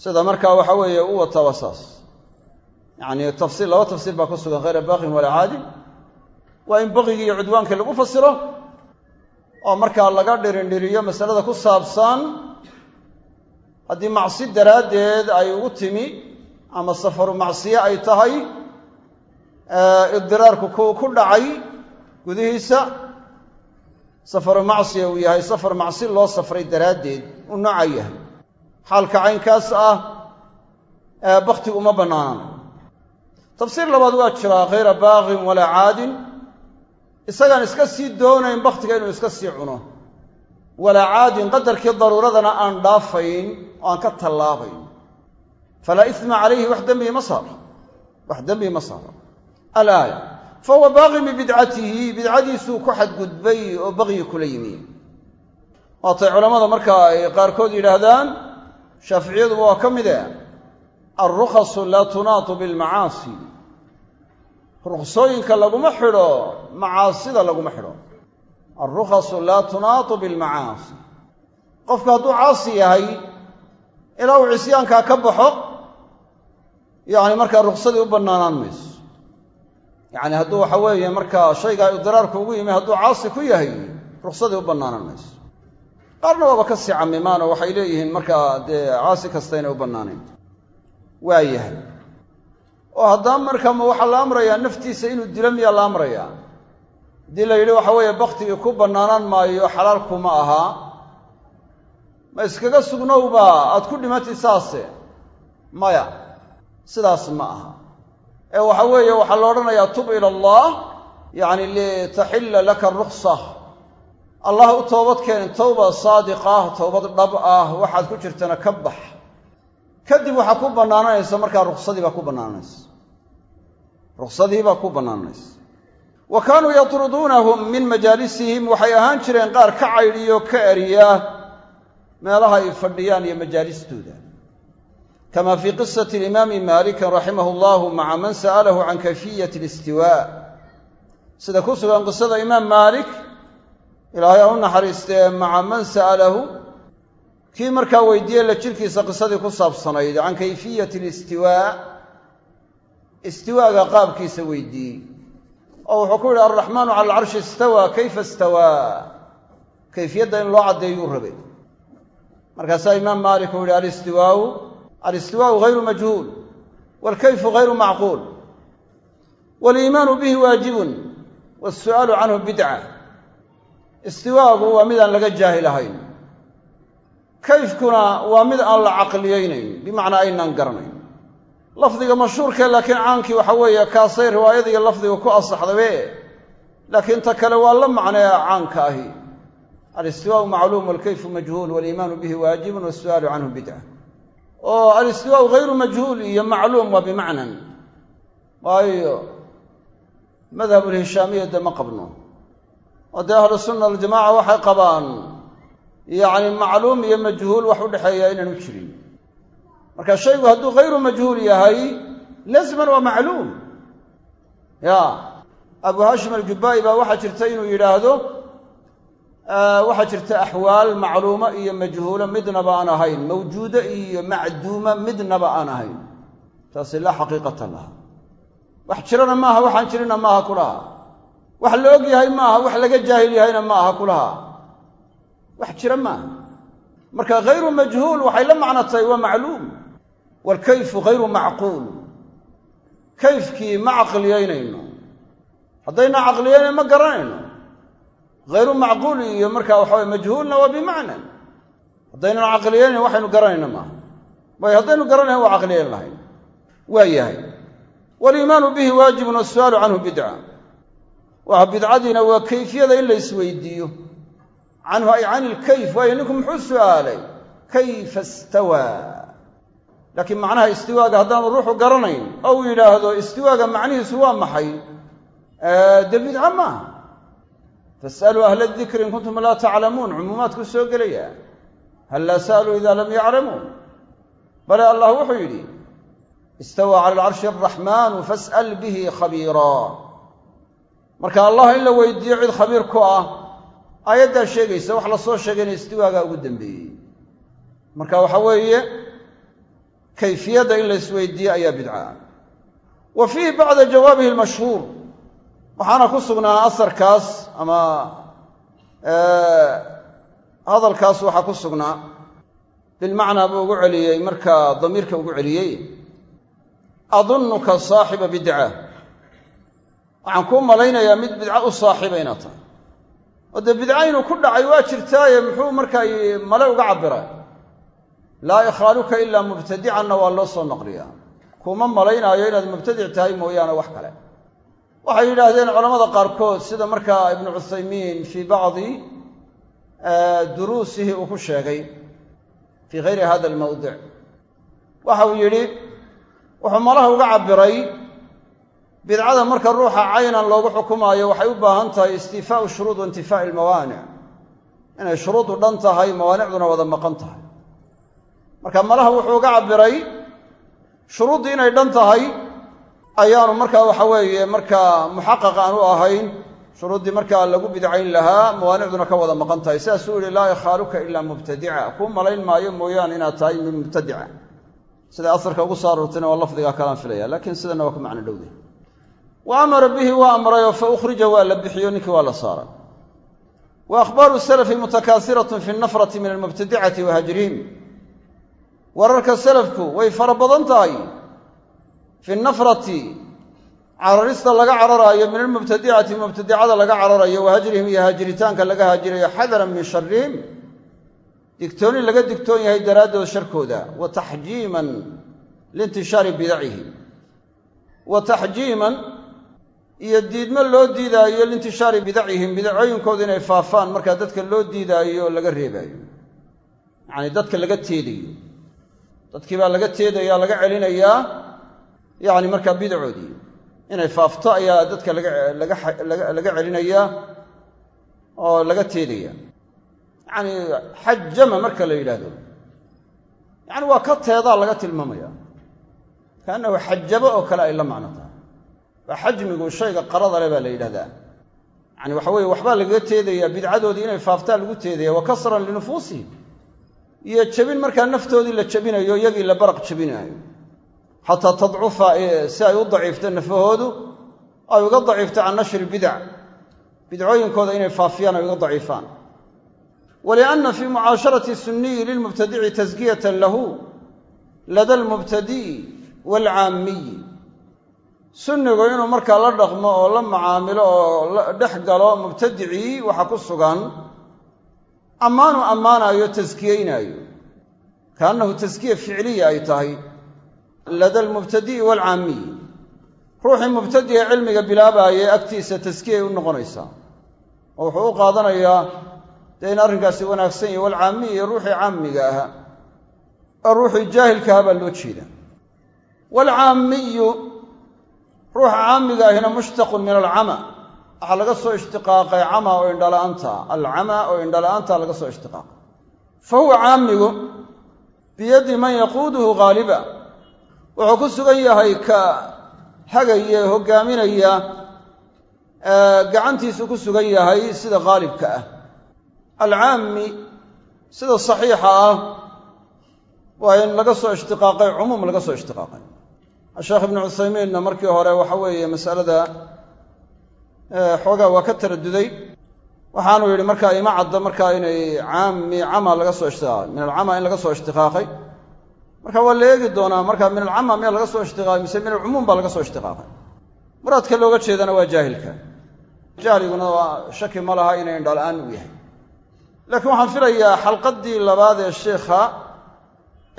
Sida markaa waxa weeye u wata waa saas. Yacni tafsiir laba tafsiir baa ku sugan hayra baaqin walaa caadin. Waa in baqigii iyo cudwaankii lagu fasiro oo markaa laga dhirindhiriyo masalada ku saabsan haddii macsi daraaddeed ay ugu timi ama safaru macsiye ay tahay idiraarku ku dhacay gudihiisa safaru macsiya uu yahay. Safar macsi loo safray daraaddeed u noca yahay. Xaalka caynkaas ah bakhtigu uma bannaanaan tafsiir labaad waa jiraa hayra baaqin walaa caadin. Isagaan iska sii doonayn bakhtiga inuu iska sii cuno. Walaa caadin qadarkii daruuradana aan dhaafayn oo aan ka tallaabayn. Falaa isma calayhi wax dembii ma saaro. Wax dembii ma saaro alaaya fahuwa baaqin bibidcatihi bidcadiisuu ku xadgudbay oo baqyi kula yimi waatay culammada markaa ay qaarkood yidhaahdaan shaaficiyaduba waa ka mide alrukhasu laa tunaatu bilmacaasi ruksooyinka laguma xidho macaasida laguma xidho alrukhasu laa tunaatu bilmacaasi qofku hadduu caasi yahay ilaa uu cisyaankaa ka baxo yacni markaa ruksadii u bannaanaan yacni hadduu waxa weeye markaa shaygaa idiraarku ugu yimi hadduu caasi ku yahay ruksadii u bannaanan mayso. Qaarna waaba ka sii camimaan oo waxay leeyihiin markaa dee caasi kasta inay u bannaanayn. Waa yahay. Oo haddaba markaa ma waxaa la amrayaa naftiisa inuu dilo miyaa la amrayaa haddii la yidhi waxa weeye bakhtigii ku bannaanaan maayo xalaal kuma ahaa ma iskaga sugnowba aad ku dhimatay saase? Maya sidaas ma aha ee waxa weeye waxaa la odhanayaa tub ila allah yacni litaxilla laka ruksa allah u toobad keenin towba saadiq ah towbad dhab ah waxaad ku jirtana ka bax. Kadib waxaa ku bannaananaysa markaa ruksadii baa ku bannaananaysa ruksadii baa ku bannaananaysa wa kaanuu yatruduunahum min majaalisihim waxay ahaan jireen qaar ka caydhiyo ka eriya meelaha ay fadhiyaan iyo majaalistooda kama fii qisati alimaami maalikin raximahu llahu maca man sa'alahu can kayfiyati alistiwaa sida ku sugan qisada imaam maalik ilaahay ha u naxariistee maca man sa'alahu kii markaa weydiiyey la jirkiisa qisadii ku saabsanayd can kayfiyati alistiwaa istiwaaga qaabkiisa weydiiyey oo wuxuu ku yidhi alraxmaanu cala alcarshi istawaa kayfa istawaa kayfiyadda in loo caddeeyuu rabay markaasaa imaam maalik uu yihi alistiwaau alistiwaau hayru majhuul waalkayfu hayru macquul waaliimaanu bihi waajibun waasu'aalu canhu bidca istiwaagu waa mid aan laga jaahil ahayn kayfkuna waa mid aan la caqliyeynayn bimacnaa aynaan garanayn lafdiga mashhuurkee laakiin caankii waxa weeye kaasay riwaayada iyo lafdiga ku asaxdabe laakiin ta kale waa la macnee caanka ahi alistiwaau macluum walkayfu majhuul waliimaanu bihi waajibun wasu'aalu canhu bidca oo alistiwaau hayru majhuul iyo macluum waa bimacnan. Waayo madhabulhishaamiya de ma qabno. Oo dee ahlu sunna aljamaca waxay qabaan yacni macluum iyo majhuul wax u dhexeeya inaanu jirin. Marka shaygu hadduu hayru majhuul yahay lazman waa macluum. Ya abu hashim aljubbaa'i baa waxaa jirta inuu yidhaahdo waxaa jirta axwaal macluumo iyo majhuulo midnaba aan ahayn mawjuudo iyo macduuma midnaba aan ahayn. Taasi laa xaqiiqata laha. Wax jirana maaha waxaan jirina maaha kulaha wax la og yahay maaha wax laga jaahil yahayna maaha kulaha wax jira maaha. Marka hayru majhuul waxay la macno tahay waa macluum waalkayfu hayru macquul. Kayfkii ma caqliyaynayno haddayna caqliyeyna ma garanayno hayru macquul iyo markaa waxaway majhuulna waa bimacna haddaynan caqliyeynayn waxaynu garanayna maaha waayo haddaynu garanayn waa caqliyeyn lahayn waa yahay waliimaanu bihi waajibun wasu'aalu canhu bidca waa bidcadiina waa kayfiyada in la isweydiiyo canhu ay can ilkayf waayo ninku muxuu su'aalay kayfa istawaa laakiin macnaha istiwaaga haddaanu ruuxu garanayn oo uu istiwaaga macnihiisu waa maxay dee bidca fas'aluu ahla dikri in kuntum laa taclamuun cumuumaadku soo gelaya hal laa sa'aluu ida lam yaclamuu bale allah wuxuu yidhi istawaa cala alcarshi araxmaanu fas'al bihi khabiiraa marka allah in la weydiiyo cid khabiir ku ah aayaddaa sheegaysa wax la soo sheegayna istiwaagaa ugu dambeeyey marka waxa weeye kayfiyadda in la isweydiiye ayaa bidca wa fiihi bacda jawaabihi almashhuur waxaana ku sugnaa asarkaas ama hadalkaas waxaa ku sugnaa. Bilmacnaa buu ugu celiyey markaa damiirka ugu celiyey. Adunnuka saaxiba bidca. Waxaan kuu malaynayaa mid bidco u saaxiiba inaad tahay oo dee bidca inuu ku dhacay waa jirtaaye muxuu markaa male uga cabbiray. Laa ikhaaluka ilaa mubtadicanna waa loo soo naqliyaa. Kuma malaynaayo inaad mubtadic tahay mooyaane wax kale waxay yidhaahdeen culamada qaarkood sida markaa ibnu cuthaymiin fii bacdi duruusihi uu ku sheegay fii hayri hada almawdic waxa uu yidhi wuxuu malaha uga cabbiray bidcada marka ruuxa caynan loogu xukumaayo waxay u baahan tahay istiifaau shuruud wa intifaa'i almawaanic inay shuruudu dhan tahay mawaanicduna wada maqan tahay. Marka malaha wuxuu uga cabbiray shuruuddii inay dhan tahay ayaanu markaa waxa weeye markaa muxaqaq aan u ahayn shuruuddii markaa lagu bidcayn lahaa mawaanicduna ka wada maqan tahay. Sidaasuu yihi laa ikhaaluka ilaa mubtadica. Kuu malayn maayo mooyaane inaad tahay min mubtadica. Sida asarka ugu soo waa lafdigaa kalaan filaya laakiin sidana waa ku macno dhowda wa bihi waa amrayoo fa ukhrija waa la bixiyo ninkii waa la saaray. Wa akhbaaru salafi mutakaasiratun fi nafrati min almubtadicati wa hajrihim. Wararka salafku way fara fi nafrati cararista laga cararaayo min almubtadicati mubtadicada laga cararayo wa hajrihim iyo haajiritaanka laga haajirayo xadaran min sharihim digtooni laga digtoon yahay daraaddood sharkooda. Wa taxjiiman liintishaari bidacihim wa taxjiiman iyo diidmo loo diidaayo liintishaari bidacihim bidacooyinkooda inay faafaan markaa dadka loo diidaayo oo laga reebaayo. Yacanii dadka laga teedayo. Dadkii baa laga teedaya laga celinayaa yacni markaa bidacoodii inay faafto ayaa dadka lagalaga celinayaa oo laga teedaya. Yacni xajama marka la yidhaahdo. Yacni waa ka teedaa laga tilmaamaya. Kaannahu xajabo oo kale ay la macno tahay waa xajmigu shayga qarada le baa la yidhahdaa yani waxa weye waxbaa lagaga teedayaa bidcadoodii inay faaftaa lagu teedaya. Wa kasran linufuusihim iyo jebin markaa naftoodii la jebinayo iyagii la baraq jebinaayo xataa tadcufa si ay u daciifto nafahoodu ay uga daciifto can nashri bidac bidcooyinkooda inay faafiyaan ay uga daciifaan. Walianna fii mucaasharati sunniyi lilmubtadici taskiyatan lahu lada almubtadi'i waalcaamiyi sunnigu inuu markaa la dhaqmo oo la macaamilo oo dhex galo mubtadicii waxa ku sugan ammaanu ammaanaayo taskiyeynaayo kaannahu taskiya ficliya ay tahay lada almubtadi'i waalcaamiyi ruuxii mubtadiga cilmiga bilaabaayee agtiisa taskiyay u noqonaysaa oo wuxuu u qaadanayaa dee in arrinkaasi wanaagsan yahi waalcaamiyi iyo ruuxii caamiga ahaa oo ruuxii jaahilka ahaa baa loo jeeda waalcaamiyu ruuxa caamiga ahina mushtaqun min alcama waxaa laga soo ishtiqaaqay cama oo indhala-aanta alcama oo indhala-aanta laga soo ishtiqaaqay fa huwa caamigu biyaddi man yaquuduhu haaliba wuxuu ku sugan yahay ka hagaya hogaaminaya gacantiisu ku sugan yahay sida haalibka ah. Alcaami sida saxiixa ah waa in laga soo ishtiqaaqay cumuum laga soo ishtiqaaqay. Sheekh ibnu cuthaymiinna markii hore waxa weeye masalada xoogaa waa ka taraduday waxaanu yidhi markaa ima cadda markaa inay caami cama laga soo ishtiqaaqay min alcama in laga soo ishtiqaaqay marka waa la eegi doonaa marka min alcama miyaa laga soo ishtiqaaqay mise min alcumuum baa laga soo ishtiqaaqay muraadka looga jeedana waa jaahilka. Jahliguna waa shaki ma laha inay indhala-aan u yahay. Laakiin waxaan filayaa xalqaddii labaad ee sheikha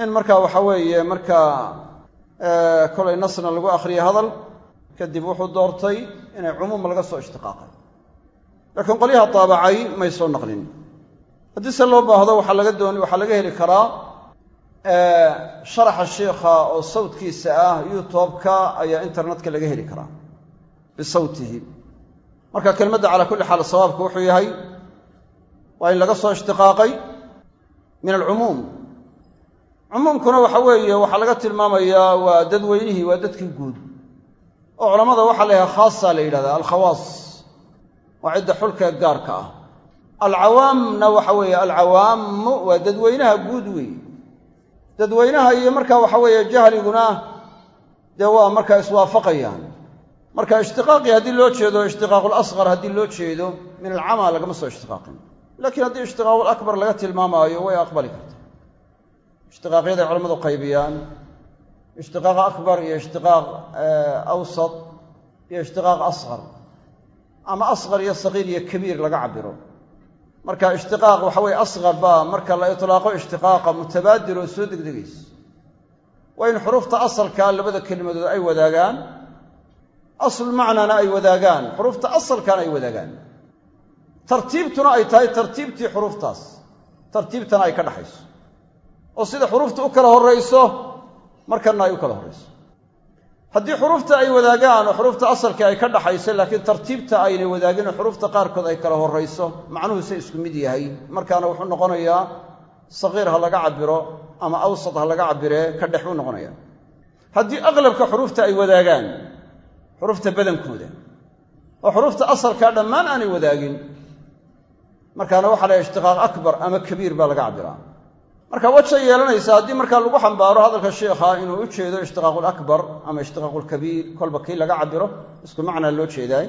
in markaa waxa weeye markaa kolay nasna lagu akhriyay hadal kadib wuxuu doortay inay cumuum laga soo ishtiqaaqay laakiin qolyaha daabacay may soo naqlin. Haddii se loo baahdo waxaa laga doon waxaa laga heli karaa sharaxa sheikha oo sawtkiisa ah youtubeka ayaa internetka laga heli karaa bisawtihi marka kelmadda calaa kulli xaal sawaabku wuxuu yahay waa in laga soo ishtiqaaqay min alcumuum. Cumuumkuna waxa weeye waxaa laga tilmaamayaa waa dadweynihii waa dadkii guud. Oo culammada waxaa la yidhaha khaasa la yidhahdaa alkhawaas. Waa cidda xulkee gaarka ah. Alcawaamna waxa weeye alcawaamu waa dadweynaha guud weeye dadweynaha iyo marka waxa weeye jahliguna dee waa markaa iswaafaqayaan. Marka ishtiqaaqii haddii loo jeedo ishtiqaaqulasqar haddii loo jeedo min alcamaa lagama soo ishtiqaaqin. Lakiin haddii ishtiqaaqulakbar laga tilmaamaayo way aqbali karta. Ishtiqaaqyaday culamadu qaybiyaan. Ishtiqaaq akbar iyo ishtiqaaq awsat iyo ishtiqaaq asqar ama asqar iyo saqiir iyo kabiir laga cabiro marka ishtiqaaq waxa weye asqar baa marka la itlaaqo ishtiqaaqa mutabaadir oo soo degdegaysa waa in xuruufta asalkaa labada kelimadood ay wadaagaan aslulmacnana ay wadaagaan xuruufta asalkaana ay wadaagaan. Tartiibtuna ay tahay tartiibtii xuruuftaas tartiibtana ay ka dhaxayso. Oo sida xuruufta u kala horrayso markanna ay u kala horrayso haddii xuruufta ay wadaagaan oo xuruufta asalka ay ka dhaxayso laakiin tartiibta aynay wadaagin oo xuruufta qaarkood ay kala horrayso macnuhuse isku mid yahay. Markaana wuxuu noqonayaa saqiir ha laga cabiro ama awsad ha laga cabiree ka dhex buu noqonaya haddii aqlabka xuruufta ay wadaagaan xuruufta badankooda oo xuruufta asalkaa dhammaan aanay wadaagin markaana waxaa la ishtiqaaq akbar ama kabiir baa laga cabiraa marka wajay yeelanaysa haddii markaa lagu xambaaro hadalka sheikha inuu u jeedo ishtiqaaqulakbar ama ishtiqaaqulkabiir kolba kii laga cabiro isku macnaa loo jeedaay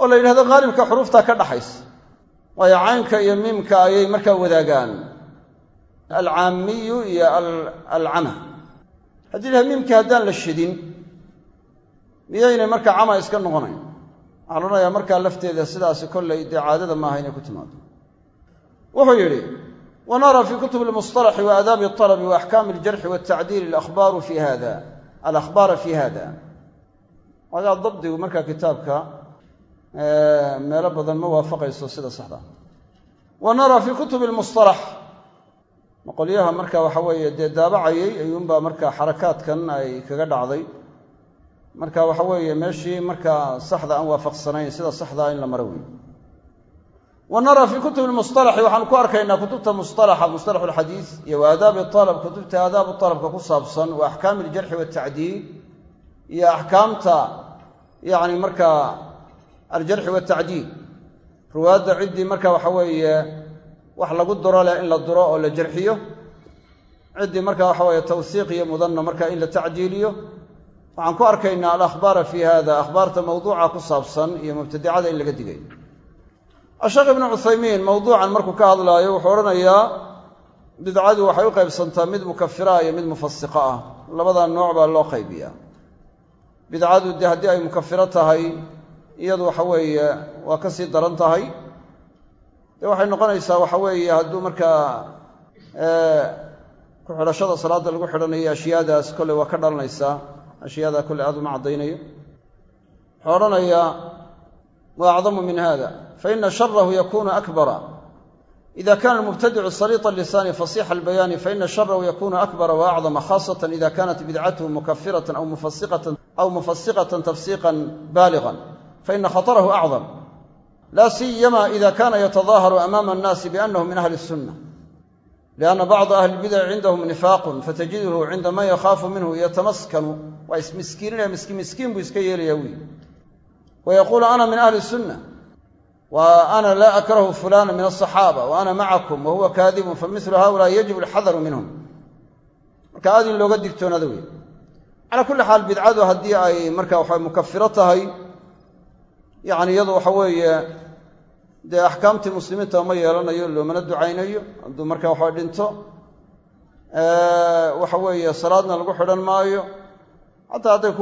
oo la yidhahdo haalibka xuruuftaa ka dhaxaysa waayo caynka iyo miimka ayay markaa wadaagaan. Alcaamiyu iyo alcama haddii laha miimkii haddaan la shidin miyaynay markaa cama iska noqonayn? Waxaan odhanayaa markaa lafteeda sidaasi kollay dee caadada maaha inay ku timaado wuxuu yidhi wanara fi kutubi lmusطalaxi wa aadaabi اطalabi wa axkaami اljarxi wاtacdiil alahbaaru fi hada alakhbaara fi hada waagaa dabdigu markaa kitaabka meelo badan ma waafaqayso sida saxda wa nara fi kutubi lmusطalax maqolyaha marka waxa weeye dee daabacayay ayuunbaa markaa xarakaadkan ay kaga dhacday marka waxa weeye meeshii markaa saxda aan waafaqsanayn wa naraa fii kutubi lmusalaxi waxaanu ku arkaynaa kutubta musalaxa mustalaxu lxadiid iyo wa aadaabi alab kutubta aadaabu alabka ku saabsan wa axkaami aljarxi waltacdiid iyo axkaamta yani markaa aljarxi waltacdiid riwaayadda ciddii marka waxa weeye wax lagu duro leh in la duro oo la jarxiyo. Ciddii marka waxa weeye tawsiiq iyo mudanna marka in la tacdiiliyo. Waxaan ku arkaynaa alakhbaara fii hada akhbaarta mawduuca ku saabsan in laga digayo asheekh ibnu cuthaymiin mawduucan markuu ka hadlaayo wuxuu odhanayaa bidcadu waxay u qaybsantaa mid mukafira iyo mid mufasiqa ah. Labada nooc baa loo qaybiyaa. Bidcadu dee haddii ay mukafiro tahay iyadu waxa weeye waa ka sii daran tahay. Dee waxay noqonaysaa waxa weeye hadduu markaa ku xidhashada salaadda lagu xidhanayo ashyaadaas kolley waa ka dhalanaysaa. Ashyaada kolley aad uma caddaynayo. Wuxuu odhanayaa wa acdamu min hada faina sharahu yakunu akbara ida kana almubtadicu saliita alisaani fasixa albayaani faina sharahu yakunu akbara wa acdama khaasatan ida kanat bidcatuhu mukafiratan aw mufasiqatan tafsiqan baaligan faina khatarahu acdam laa siyama ida kana yatadaaharu amaama annaasi biannahu min ahli sunna lianna bacda ahli lbidaci cindahum nifaaqun fatajiduhu cinda man yakhaafu minhu yatamaskanu waa ismiskiininaya miskiin miskiin buu iska yeelaya wiil wa yaquulu ana min ahli sunna wa ana laa akrahu fulana min aلصaxaaba wa ana macakum wa huwa kaadibun familu haulaa yajib alxadaru minhum. Marka aad in looga digtoonaada wey calaa kulli xaal bidcadu haddii ay marka waxa mukafiro tahay yani iyadu waxa weeye dee axkaamtii muslimiinta ma yeelanayo loomana ducaynayo hadduu marka waxa dhinto waxa weeye salaadna lagu xidhan maayo. Xataa hadday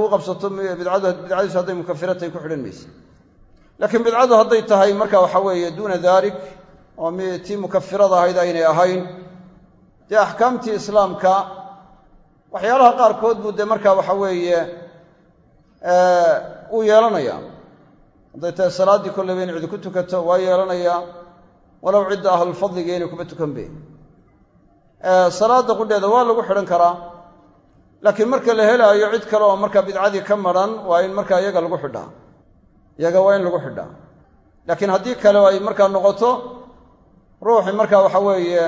bidcadiisu hadday mukafiro tahay ku xidhan laakiin bidcadu hadday tahay marka waxa weeye duuna dalik oo tii mukafirada ahayd aynay ahayn dee axkaamtii islaamka waxyaalaha qaarkood buu dee marka waxa weeye uu yeelanaya. Hadday tahay salaaddii kolleyba in cidi ku tukato waa yeelanayaa walow cidda ahlulfadliga inay kuma tukan be salaadda qudheeda waa lagu xidhan karaa laakiin marka la helaayo cid kale oo marka bidcadii ka maran waa in markaa iyaga lagu xidhaa iyaga waa in lagu xidhaa. Laakiin haddii kale ay markaa noqoto ruuxi markaa waxa weeye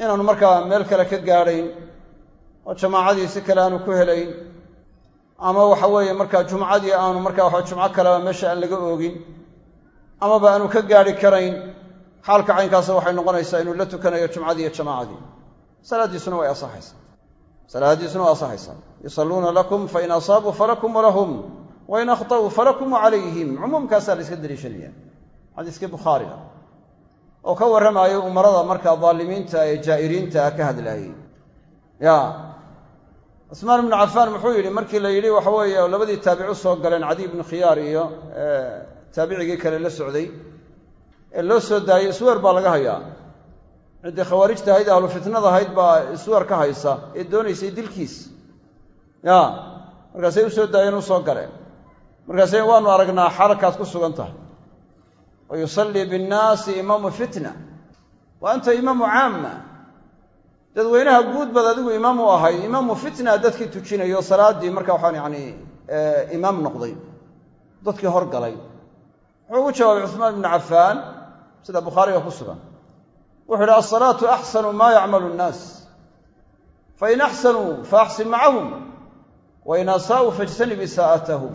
inaanu markaa meel kale ka gaadhayn oo jamaacadii si kale aanu ku helayn ama waxa weeye markaa jumcadii aanu markaa waxa jumco kaleba meesha aan laga oogin amaba aanu ka gaadhi karayn xaalka caynkaasa waxay noqonaysaa inuu la tukanayo jumcadii iyo jamaacadii. Salaaddiisuna way asaxaysaa. Salaadiisuna waa asaxaysaa. Yusalluuna lakum fain asaabuu falakum walahum wain akhta'uu falakum wacalayhim cumuumkaasaa la iska daliishanaya xadiiskii bukhaariga oo ka warramaayo umarada markaa daalimiinta ee jaa'iriinta ka hadlaayey ya cusmaan ibnu cafaan muxuu yidhi markii la yidhi waxa weeye labadii taabicu soo galeen cadiy ibnu khiyaar iyo taabicigii kale la socday ee loo soo daayey isweer baa laga hayaa ciddii khawaarijta ahayd ahlu fitnada ahayd baa isweer ka haysa ee doonaysay dilkiis markaasay u daayeen u galeen markaasay waanu aragnaa xaalkaad ku sugan tahay. Wa yusallii binnaasi imaamu fitna. Wa anta imaamu caama dadweynaha guud baad adigu imaam u ahay. Imaamu fitna dadkii tujinayo salaaddii marka waxaan yani imaam noqday. Dadkii horgalay wuxuu ugu jawaabay cusmaan ibnu cafaan sida bukhaariga ku sugan. Wuxuu yidhi alsalaatu axsanu maa yacmalu nnaas. Fain axsanuu faaxsin macahum wain asaa'uu fajtanib isaa'atahum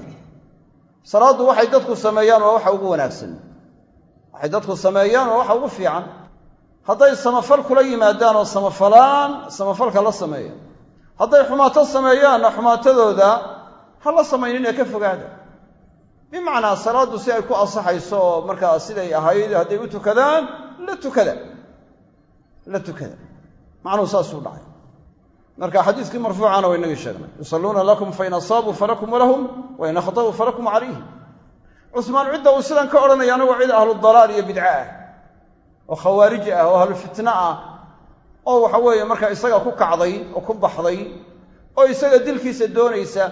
salaaddu waxay dadku sameeyaan waa waxa ugu wanaagsan. Waxay dadku sameeyaan waa waxa ugu fiican. Hadday samafal kula yimaadaan oo samafalaan samafalka la sameeya hadday xumaato sameeyaanna xumaatadooda ha la samaynin ee ka fogaada. Bimacnaa salaaddu si ay ku ansaxayso oo markaa siday ahayd hadday u tukadaan la tukada. La tukada. Macnuhu saasuu dhacay marka xadiiskii marfuucana waa inagii sheegnay yusalluuna lakum fain asaabuu falakum walahum wain akhta'uu falakum calayhim. Cusmaan cidda uu sidan ka odhanayaana waa cid ahludalaal iyo bidco ah oo khawaariji ah oo ahlu fitna ah oo waxa weeye markaa isaga ku kacday oo ku baxday oo isaga dilkiisa doonaysa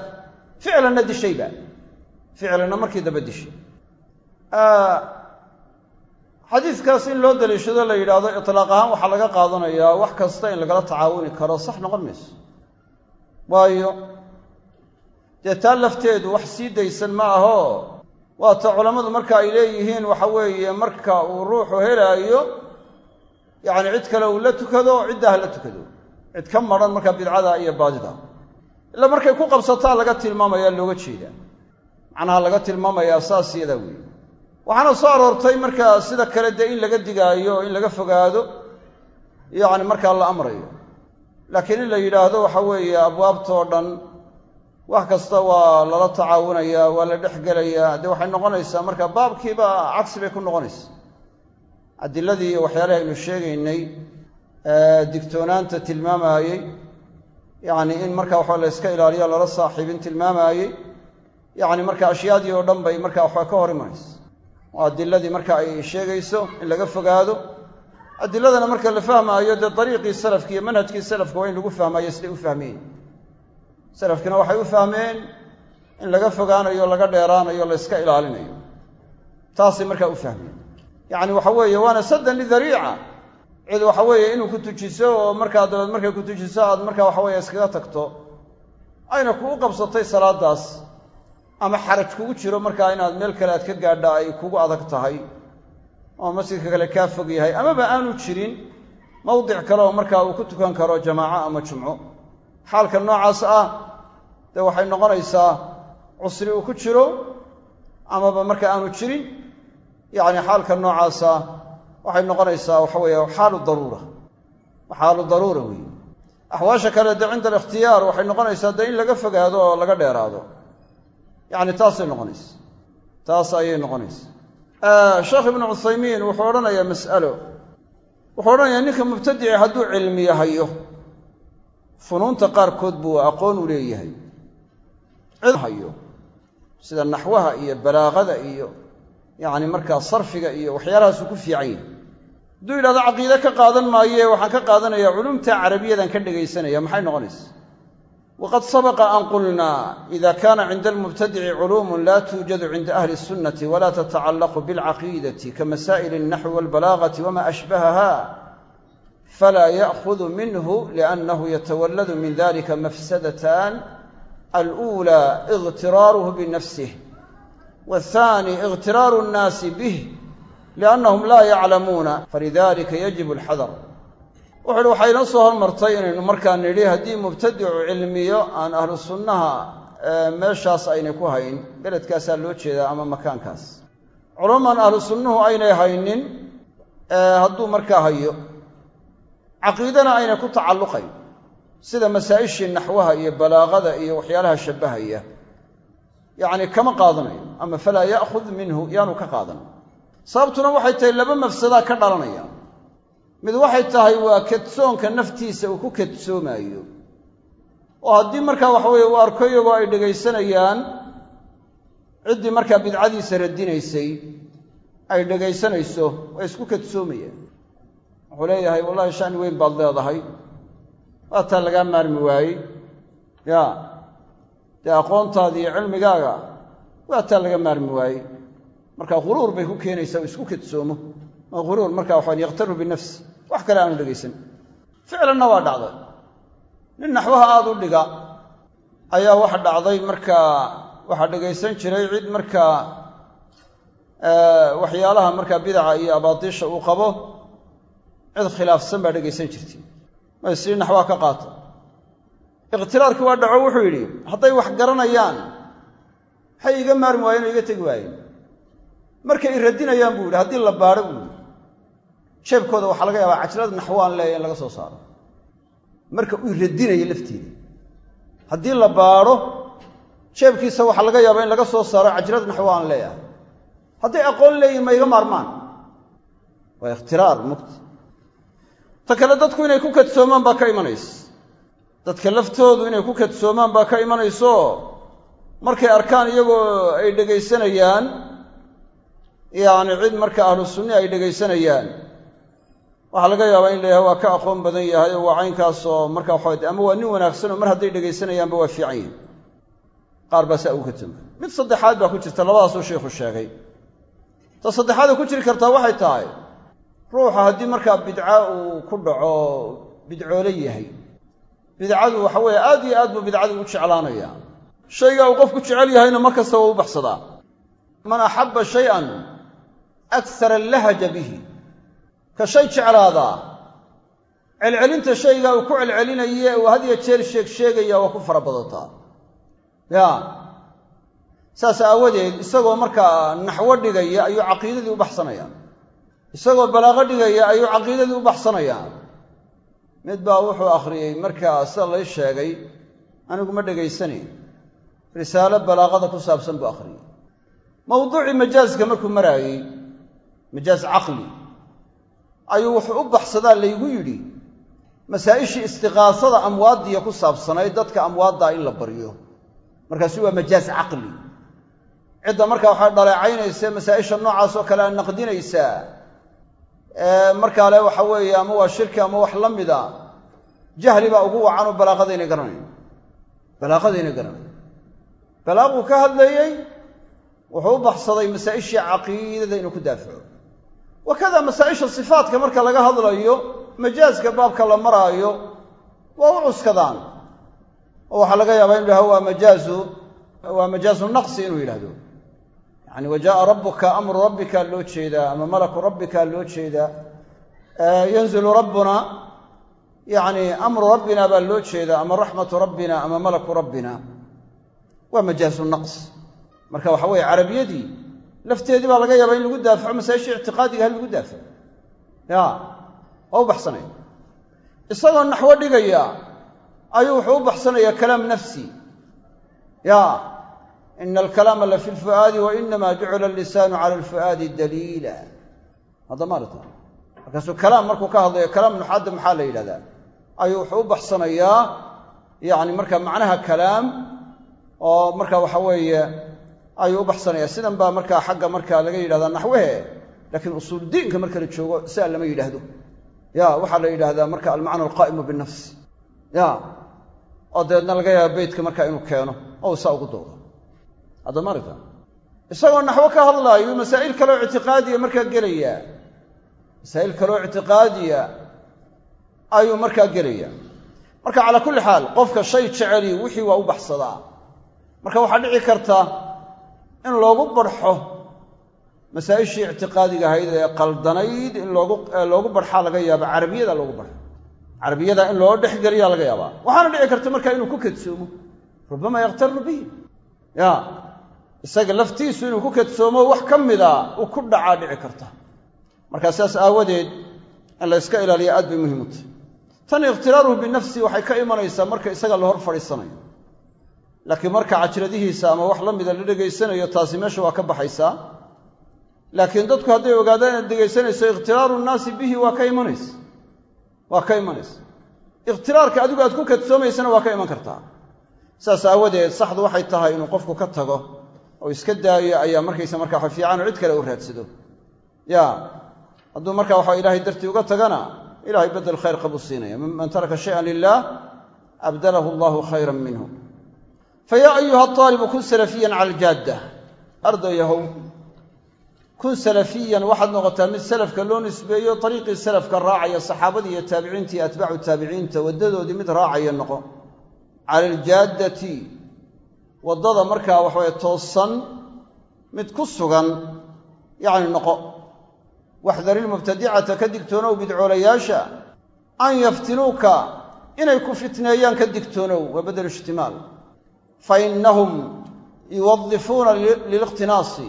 ficlanna dishayba ficlanna markii dambe dishay xadiiskaas in loo daliishado la yidhaahdo itlaaq ahaan waxaa laga qaadanayaa wax kasta in lagala tacaawuni karo sax noqon mayso. Waayo dee taa lafteedu wax sii daysan ma aho. Waata culammadu marka ay leeyihiin waxa weeye marka uu ruuxu helaayo yacni cid kale uu la tukado ciddaa la tukado. Cid ka maran marka bidcada iyo baadida. Ila markay ku qabsataa laga tilmaamaya looga jeedaa. Macnaha laga tilmaamayaa saas yadaa weeye waxaana soo aroortay markaa sida kale dee in laga digaayo in laga fogaado yacni markaa la amrayo. Laakiin in la yidhaahdo waxa weeye abwaabtoo dhan wax kasta waa lala tacaawunayaa waa la dhexgelayaa dee waxay noqonaysaa marka baabkiiba cagsi bay ku noqonaysaa adiladii iyo waxyaalahi aynu sheegaynay digtoonaanta tilmaamaayey yacni in marka waxa la yska ilaaliyo lala saaxiibin tilmaamaayey yacni marka ashyaadii oo dhan bay marka waxba ka hor imanaysa oo adiladii marka ay sheegayso in laga fogaado adiladana marka la fahmaayo dee dariiqii salafki iyo manhajkii salafka waa in lagu fahmaayo siday u fahmeen. Salafkina waxay u fahmeen in laga fogaanayo laga dheeraanayo la yska ilaalinayo. Taasay markaa u fahmeen. Yacni waxa weeye waana saddan lidariica. Cid waxa weeye inuu ku tujiso oo markaa dabeed markay ku tujiso aad markaa waxa weye iskaga tagto. Ayna kugu qabsatay salaadaas ama xaraj kugu jiro markaa inaad meel kale aad ka gaadha ay kugu adag tahay oo masjidka kale kaa fog yahay. Amaba aanu jirin mawdic kale oo markaa uu ku tukan karo jamaaco ama jumco. Xaalka noocaas ah dee waxay noqonaysaa cusri uu ku jiro amaba marka aanu jirin yacni xaalka noocaasa waxay noqonaysaa waxa weeye xaalu daruura. Xaalu daruura weeye. Axwaasha kale dee cinda alikhtiyaar waxay noqonaysaa dee in laga fogaado oo laga dheeraado yacni taasay noqonaysa. Taas ayay noqonaysa. Sheekh ibnu cuthaymiin wuxuu odhanayaa mas'alo. Wuxuu odhanayaa ninka mubtadici hadduu cilmiya hayo funuunta qaarkood buu aqoon u leeyahay. Hayo sida naxwaha iyo balaaqada iyo yacni markaa sarfiga iyo waxyaalahaasuu ku fiican yahay. Hadduu yidhahdo caqiide ka qaadan maaye waxaan ka qaadanayaa culumta carabiyadan ka dhegaysanaya maxay noqonaysa waqad sabaqa an qulnaa ida kaana cinda almubtadici culuumun la tuujadu cinda ahli sunnati wala tatacallaqu bilcaqiidati ka masaa'il alnaxwi walbalaagati wama ashbahaha fala ya'hudu minhu liannahu yatawalladu min dalika mafsadatan alula iqtiraaruhu binafsih wathani iqtiraaru nnaasi bih liannahum la yaclamuuna falidalika yajibu alxadar wuxu uhi waxaa inoo soo hormartay inaynu markaa nidhi haddii mubtadicu cilmiyo aan ahlu sunnaha meeshaas aynay ku hayn beledkaasaa loo jeedaa ama makaankaas? Culumaan ahlu sunnuhu aynay haynin hadduu markaa hayo. Caqiidana aynay ku tacalluqayn sida masaa'ishii naxwaha iyo balaaqada iyo waxyaalaha shabbahaya. Yacni kama qaadanayo ama falaa ya'khud minhu yaanu ka qaadan sababtuna waxay tahay laba mafsadaa ka dhalanaya mid waxay tahay waa kadsoonka naftiisa uu ku kadsoomaayo oo haddii markaa waxa weeye uu arko iyagoo ay dhegaysanayaan ciddii markaa bidcadiisa radinaysay ay dhegaysanayso waa isku kadsoomayaan wuxuu leeyahay wallahi shani weyn baad leedahay. Waataa lagaa maarmi waayey. Ya. Dee aqoontaada iyo cilmigaaga waataa laga maarmi waayey. Marka huruur bay ku keenaysaa uu isku kadsoomo oo huruur marka waxaan yakhtaru binafsi wax kale aanu dhegaysan ficlanna waa dhacday nin naxwaha aada u dhiga ayaa waxa dhacday markaa waxaa dhegaysan jiray cid markaa waxyaalaha markaa bidaca iyo abaatiisha uu qabo cid khilaafsan baa dhegaysan jirtay ma isii naxwaha ka qaata ikhtiraarkii waa dhaco wuxuu yidhi hadday wax garanayaan waxay iga maarmi waayeen oo iga tegi waayeen markay i radinayaan buu haddii la baadho buu jeebkooda waxaa laga yaabaa cajlad naxwaan leeya in laga soo saaro. Marka uu radinayo lafteeda haddii la baadho jeebkiisa waxaa laga yaabaa in laga soo saaro cajlad naxwaan leeyahay. Hadday aqoon leeyihiin ma iga maarmaan. Waa ikhtiraar mugti. Ta kale dadku inay ku kadsoomaan baa ka imanaysa dadka laftoodu inay ku kadsoomaan baa ka imanayso. Markay arkaan iyagoo ay dhegaysanayaan yacni cid marka ahlu sunni ay dhegaysanayaan waxaa laga yaabaa in la yahay waa ka aqoon badan yahay oo waa caynkaasoo marka waxaa ama waa nin wanaagsan oo mar hadday dhegaysanayaanba waa fiican. Yihin qaar baa saa ugu kadsoomaa mid saddexaad baa ku jirta labadaasuu sheikhu sheegay. Ta saddexaada ku jiri kartaa waxay tahay ruuxa haddii markaa bidca uu ku dhaco bidcoole yahay. Bidcadu waxa weeye aad iyo aad buu bidcadu u jeclaanaya shaygaa uu qofku jecel yahayna mar kasta waa u baxsadaa. Man axabba shay-an aksara lahaja bihi ka shay jeclaadaa celcelinta shaygaa uu ku celcelinaye uu had iyo jeer sheeg sheegaya waa ku fara badataa ya. Saas aawadeed isagoo markaa naxwo dhigaya ayuu caqiidadii u baxsanayaa isagoo balaaqo dhigaya ayuu caqiidadii u baxsanayaa mid baa wuxuu akhriyey markaa sida lay sheegay anigu ma dhegaysanayn risaalo balaaqada ku saabsan buu akhriyey mawduucii majaaska markuu maraayey majaas caqli ayuu wuxuu u baxsadaa laygu yidhi masaa'ishii istiqaasada amwaaddiya ku saabsanayd dadka amwaaddaa in la baryo. Markaasu waa majaas caqli. Cidda markaa waxaa dhaleecaynaysa masaa'isha noocaas oo kale a naqdinaysaa. Markaa le waxa weeye ama waa shirki ama wax la mida jahli baa ugu wacan oo balaaqadayna garanayn. Balaaqadayna garanayn. Balaaquu ka hadlayey wuxuu u baxsaday masaa'ishii caqiidada inuu ku daafaco wakada masaa'isha marka laga hadlayo majaaska baabka la maraayo waa u cuskadaan. Oo waxaa laga yaabaa inu yidhahdo waa majaazu waa majaazu naqsi inuu yidhahdo yani wa jaaa rabbuka amru rabbika loo jeedaa ama malaku rabbika loo jeedaa. Yanzilu rabbuna yani amru rabbina baa loo jeedaa ama raxmatu rabbina ama malaku rabbina. Waa majaazu naqs. Marka waxa weeye carabiyadii lafteedii baa laga yaabaa in lagu daafaco masaa'ishii ictiqaadiga hal lagu daafaco ya waa u baxsanaya. Isagoo naxwo dhigaya ayuu wuxuu u baxsanayaa kalaam nafsi. Ya ina alkalaama la fi lfu'aadi wa inama jucila allisaanu cala alfu'aadi daliila. Hadda maarata markaasuu kalaam markuu ka hadlayo kalaam nuxaadda maxaa la yidhahdaa? Ayuu wuxuu u baxsanayaa yani marka macnaha kalaam oo marka waxa weeye ayuu u baxsanaya sidan baa markaa xagga markaa laga yidhahdaa naxwehe laakiin usuuldiinka marka la joogo sidaa lama yidhaahdo. Ya waxaa la yidhaahdaa marka almacna alqaa'imu binafs ya oo dabeedna laga yaaba beytka markaa inuu keeno oo saa ugu doodo. Haddama aragta? Isagoo naxwo ka hadlaayo masaa'il kaloo ictiqaadiya markaa gelayaa masaa'il kaloo ictiqaadiya ayuu markaa gelaya. Marka calaa kulli xaal qofka shay jeceli wixii waa u baxsadaa. Marka waxaa dhici karta in loogu barxo masaa'ishii ictiqaadiga ahayd ee qaldanayd in loogu barxaa laga yaaba carabiyada loogu barxo carabiyada in loo dhexgeliyaa laga yaabaa. Waxaana dhici karta marka inuu ku kadsoomo rubama yakhtaru bihi. Ya isaga laftiisu inuu ku kadsoomo wax ka mida uu ku dhacaa dhici karta. Markaa sidaas aawadeed in la yska ilaaliya aad bay muhiim u tahay. Tan ikhtiraaruhu binafsi waxay ka imanaysaa marka isaga la hor fadhiisanayo laakiin marka cajradihiisa ama wax la mida la dhegaysanayo taasi meesha waa ka baxaysaa. Laakiin dadku hadday ogaadaan inaad dhegaysanayso ikhtiraaru nnaasi bihi waa ka imanaysa. Waa ka imanaysa. Ikhtiraarka adigu aad ku kadsoomaysana waa ka iman kartaa. Saas aawadeed saxdu waxay tahay inuu qofku ka tago oo iska daayo ayaa markaysa marka waxa fiican cid kale u raadsado. Ya hadduu marka waxa ilahay dartii uga tagana ilahay bedel khayr qabuu siinaya. Man taraka shayan lilah abdalahu allahu khayran minhu fayaa ayuha aalibu kun salafiyan cala aljaadda ardayahow kun salafiyan waxaad noqotaa mid salafka loo nisbeeyo ariiqii salafka raacaya saxaabadii iyo taabiciinta iyo atbaacu taabiciinta waddadoodii mid raacaya noqo cala aljaaddati waddada markaa waxaweye toosan mid ku sugan yacni noqo waxdar ilmubtadicata ka digtoonow bidcoolayaasha an yaftinuuka inay ku fitneeyaan ka digtoonow waa bedel ijtimaal fa innahum yuwadifuuna liliqhtinaasi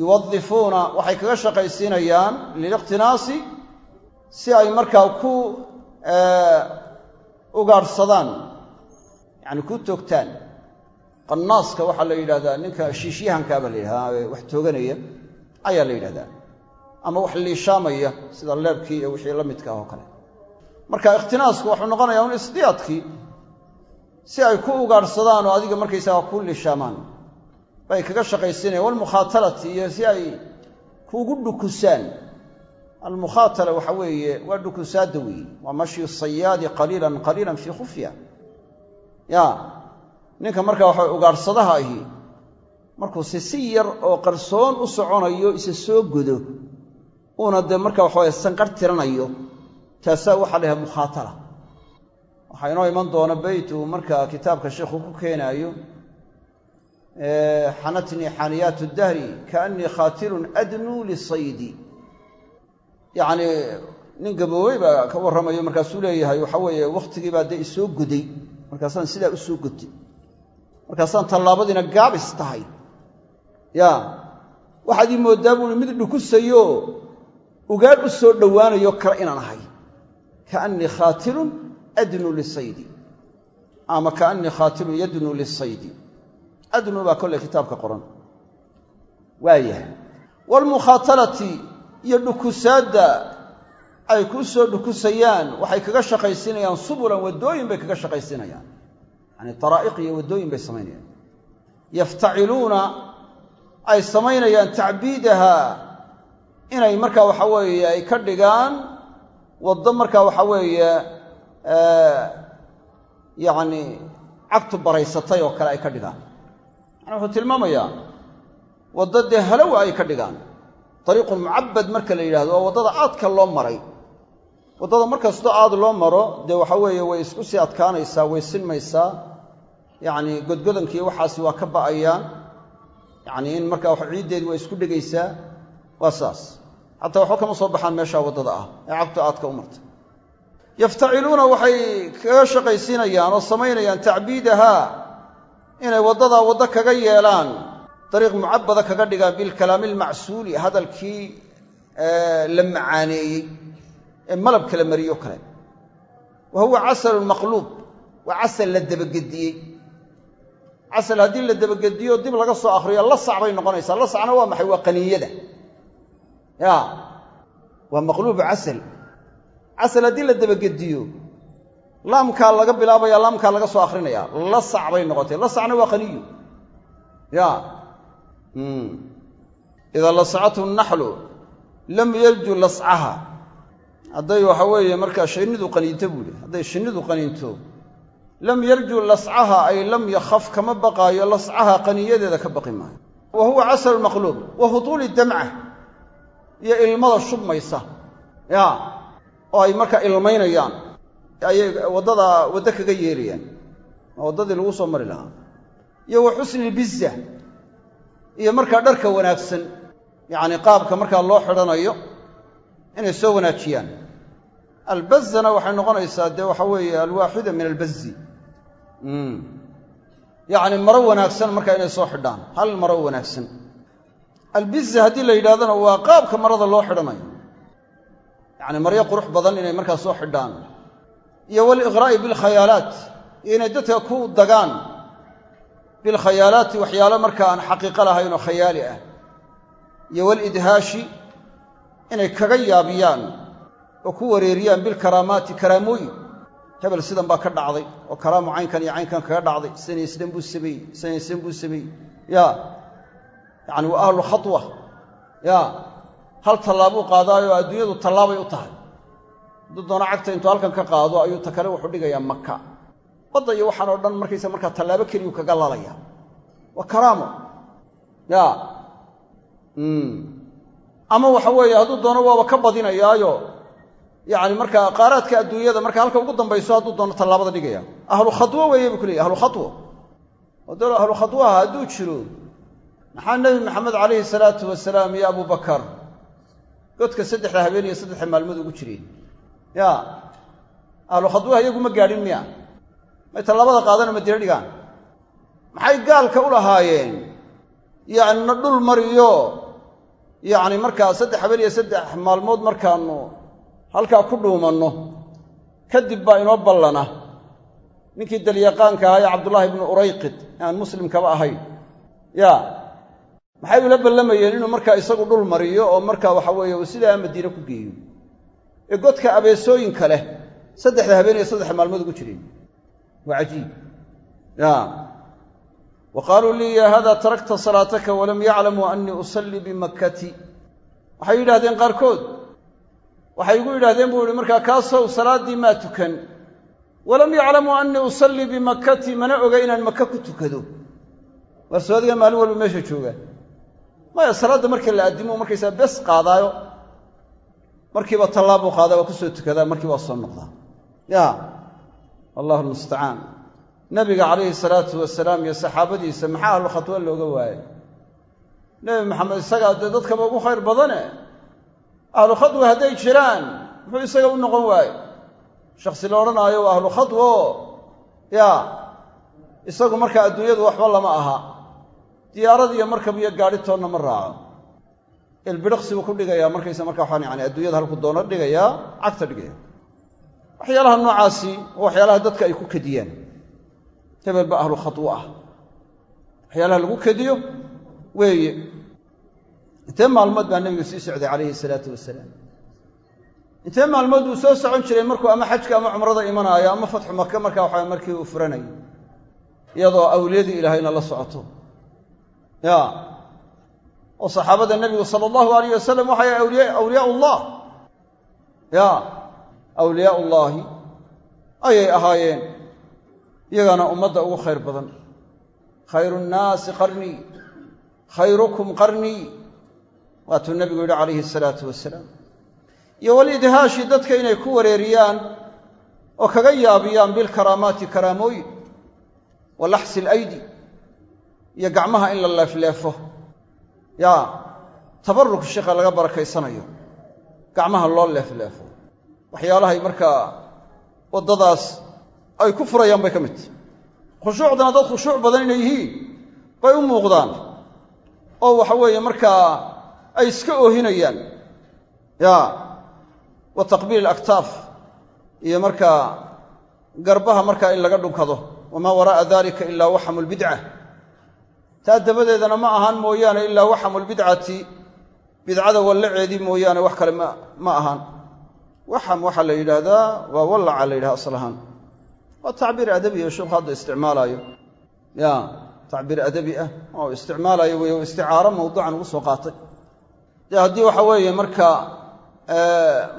yuwadifuuna waxay kaga shaqaysiinayaan liliqhtinaasi si ay markaa ku ugaadhsadaan yacni ku toogtaan. qannaaska waxaa la yidhahdaa ninka shiishyahankaa baa la yidhahdaa wax tooganaya ayaa la yidhahdaa. ama wax liishaamaya sida leebkii iyo wixii la midka ah oo kale. marka ikhtinaasku wuxuu noqonayaa un isdiyaadkii si ay ku ugaadhsadaan oo adiga markaysaga ku liishaamaan bay kaga shaqaysiinayan walmukhaatalati iyo si ay kuugu dhukusaan. Almukhaatala waxa weeye waa dhukusaadda weeye. Waa mashyu sayaadi qaliilan qaliilan fii khufya. Ya ninka marka waxa ugaadhsadaha ahi markuu si yar oo qarsoon u soconayo isa soo godo uuna dee marka waxaweye sanqar tiranayo taasaa waxaa la yahay mukhaatala waxaa inoo iman doona beyt uu markaa kitaabka sheikhu ku keenaayo xanatnii xaaniyaat dahri kaannii khaatilun adnuu lisaydi. Yacni nin gaboowey baa ka warramayo markaasuu leeyahay waxa weeye wakhtigii baa dee isoo goday. Markaasaan sidaa u soo gotay markaasaan tallaabadiina gaabis tahay. Ya waxaad ii mooddaa buui mid dhukusayo ugaadh u soo dhowaanayo kale inaan ahay. Kaannii khaatilun adnuu lisaydi. Ama kaannii khaatilun yadnuu lisaydi. Adnuu baa kolley kitaabka qoran. Waayahay waalmukhaatalati iyo dhukusaadda ay kuu soo dhukusayaan waxay kaga shaqaysiinayaan subulan waddooyin bay kaga shaqaysiinayaan yacani taraa'iq iyo waddooyin bay samaynayaan. Yaftaciluuna ay samaynayaan tacbiidaha inay markaa waxa weeye ay ka dhigaan waddo markaa waxa yacni cagtu baraysatay oo kale ay ka dhigaan. Yani wuxuu tilmaamayaa waddo dee halowa ay ka dhigaan. Dariiqun mucabad marka la yidhahdo waa waddada aadka loo maray. Waddada mar kastoo aad loo maro dee waxa weeye way isku sii adkaanaysaa way sinmaysaa. Yacni godgodankiiyo waxaasi waa ka ba'ayaan. Yacni in markaa wax ciiddeedi waa isku dhegaysaa. Waa saas. Xataa waxba kama soo baxaan meeshaa waddada ah ee cagtu aadka u marta yaftaciluuna waxay kaga shaqaysiinayaan oo samaynayaan tacbiidahaa inay waddadaa waddo kaga yeelaan. Dariiq mucabada kaga dhigaan bilkalaami almacsuuli hadalkii la macaaneeyey ee malabka la mariyo kale. Wa huwa casalun maqluub waa casal la dabagediyey. Casal haddii la dabagediyo dib laga soo akhriyo lasac bay noqonaysaa. Lasacna waa maxay? Waa qaniinyada. Ya waa maqluubu casal casal haddii la dabagediyo laamkaa laga bilaabaya laamkaa laga soo akhrinaya. Lasac bay noqotay. Lasacna waa qaniyo ya. Idaa lascathu naxlu lam yarju lascaha. Hadday waxa weeye markaa shinnidu qaniinto buuhi hadday shinnidu qaniinto lam yarju lascaha ay lam yakhaf kama baqaayo lascaha qaniinyadeeda ka baqi maayo. Wa huwa casal maqluub. Wa hutuuli damca iyo ilmada shubmaysa. Ya oo ay markaa ilmaynayaan ayay waddada waddo kaga yeelayaan waa waddadii lagu soo mari lahaa. Iyo wa xusni lbiza iyo markaa dharka wanaagsan yacni qaabka markaa loo xidhanayo inay soo wanaajiyaan. Albazana waxay noqonaysaa dee waxa weeye alwaaxida min albazi yacni maro wanaagsan markaa inay soo xidhaan hal maro wanaagsan. Albiza haddii la yidhahdona waa qaabka marada loo xidhanayo yacni maryo qurux badan inay markaa soo xidhaan. Iyo waliqraa'i bilkhayaalaat iyo inay dadka ku dagaan. Bilkhayaalaati waxyaalo markaa aan xaqiiqo lahayn oo khayaali ah. Iyo walidhaashi inay kaga yaabiyaan oo ku wareeriyaan bilkaraamaati karaamooyin hebel sidan baa ka dhacday oo karaamu caynkan iyo caynkan kaga dhacday. Sidan buu sameeyey sidan buu sameeyey. Ya yacani waa ahlu khatwa. Ya hal tallaabuu qaadaayoo adduunyadu tallaabay u tahay. Hadduu doono cagta intuu halkan ka qaado ayuu ta kale wuxuu dhigayaa maka badda iyo waxaan oo dhan markaysa markaa tallaabo keliyuu kaga lalaya. Waa karaamo ya. Ama waxa weeye hadduu doono waaba ka badinayaayo. Yacni markaa qaaraadka adduunyada marka halka ugu dambayso hadduu doono tallaabada dhigaya. Ahlu khadwo weeye buu ku leeyay ahlu khatwo wadalo ahlu khadwaha hadduu jiro maxaa nebi maxamed calayhi salaatu wasalaam iyo abubakar godka saddexda habeen iyo saddexda maalmood ugu jireen. Ya ahlu khadwaha iyagu ma gaadhin miya. May tallaabada qaadano madina dhigaan. Maxay gaalka u lahaayeen? Yacni na dhul mariyo. Yacni markaa saddex habeen iyo saddex maalmood markaanu halkaa ku dhuumanno. Kadib baa inoo ballana. Ninkii dalyaqaanka ahaa ee cabdullaahi ibnu urayqid aan muslimkaba ahayn. Ya maxay ula ballamayeen inuu markaa isagu dhul mariyo oo markaa waxa weeye uu sidaa madiine ku geeyo? Ee godka abeesooyinka leh saddexda habeen iyo saddexda maalmood ugu jireen waa cajiib. Ya wa qaaluu lii ya hada tarakta salaataka walam yaclamuu annii usallii bimakkati waxay yidhahdeen qaarkood. Waxay igu yidhahdeen buu yihi markaa kaasow salaaddii maa tukan. Walam yaclamuu annii usallii bimakkati mana oga inaan maka ku tukado. Waa saadiga maalin walba meesha jooga maya salaadda marka la addimo markaysaa bes qaadaayo markiiba tallaabuu qaadaa waa ku soo tukadaa markiiba waa soo noqdaa. Ya wallahu almustacaan nabiga calayhi salaatu wasalaam iyo saxaabadiisa maxaa ahlu khatwo looga waayay? Nebi maxamed isagaa dee dadkaba ugu khayr badane? Ahlu khadwa hadday jiraan muxuu isaga u noqon waaye shaksi la odhanaayo waa ahlu khadwo ya isagu markaa adduunyadu waxba lama aha diyaarad iyo markab iyo gaadhi toonna ma raaco. Ilbidhiqsi buu ku dhigayaa markaysa markaa waxaan yani adduunyada halku doono dhigayaa cagta dhigaya waxyaalaha noocaasi oo waxyaalaha dadka ay ku kediyaan hebel ba ahlu khadwo ah. Waxyaalaha lagu kediyo weeye. Intee maalmood baa nebigu sii socday calayhi salaatu wasalaam. Intee maalmood uu soo socon jiray markuu ama xajka ama cumrada imanaayo ama fatxu maka markaa waxa markii uu furanayo iyadoo awliyadii ilaahayna la socoto ya. Oo saxaabada nebigu sala allahu alayh wasalam waxay awliyaa ullah ya. Awliyaa ullaahi ayay ahaayeen. Iyagaana ummadda ugu khayr badan. Khayru nnaasi qarnii khayrukum qarnii waatuu nebigu yidhi calayhi asalaatu wasalaam iyo walidhaashi dadka inay ku wareeriyaan oo kaga yaabiyaan bilkaraamaati karaamooyin wa laxsi alaydi iyo gacmaha in la leefleefo. Yaa tabaruk sheikha laga barakaysanayo. Gacmaha loo leefleefo. Waxyaalahay markaa waddadaas ay ku furayaan bay ka mid. Tahy khushuucdana dad khushuuc badan inay yihiin bay u muuqdaan. Oo waxa weeye markaa ay iska oohinayaan. Ya wa taqbiil alaktaaf iyo markaa garbaha markaa in laga dhunkado wamaa waraa'a dalika ilaa waxamu lbidca taa dabadeedana ma ahaan mooyaane ilaa waxamu lbidcati bidcada wallaceedii mooyaane wax kale ma ahaan waxam waxaa la yidhaahdaa waa wallaca la yidhaha asal ahaan. Waa tacbiir adabiya sheekhu hadda isticmaalaayo. Ya tacbiir adabi ah oo isticmaalayo wey isticaaro mawduucan ugu soo qaatay. Dee haddii waxa weeye marka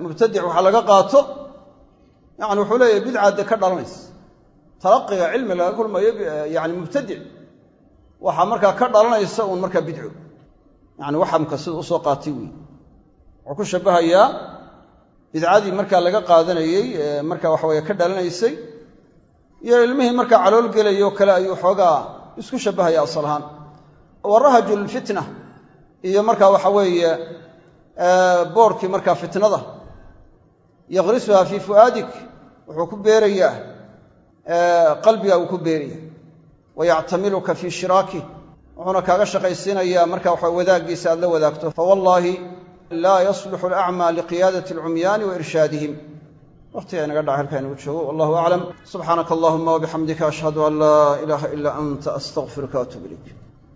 mubtadic waxa laga qaato yani wuxuu leeyahy bidca dee ka dhalanaysa. Talaqiga cilmi laga kulmayo yani mubtadic waxaa markaa ka dhalanaysa uun markaa bidco. Yani waxamka sida u soo qaatay wey wuxuu ku shabahayaa bidcadii markaa laga qaadanayey ee marka waxaweye ka dhalanaysay iyo ilmihii markaa calool gelayoo kale ayuu xoogaa isku shabbahaya asal ahaan. Warahaju lfitna iyo markaa waxa weeye boorkii markaa fitnada. Yaqrisuha fii fu'aadik wuxuu ku beerayaa qalbiga uu ku beeraya wayactamiluka fii shiraakih wuxuuna kaaga shaqaysiinayaa marka waxa wadaaggiisa aad la wadaagto fawallaahi laa yasluxu alacmaa liqiyaadati alcumyaani wa irshaadihim waqtiga inaga dhaca halkaa inagu joogo wallahu aclam subxaanaka allahuma wabixamdika ashhadu an laa ilaaha ilaa anta astaqfiruka waatuub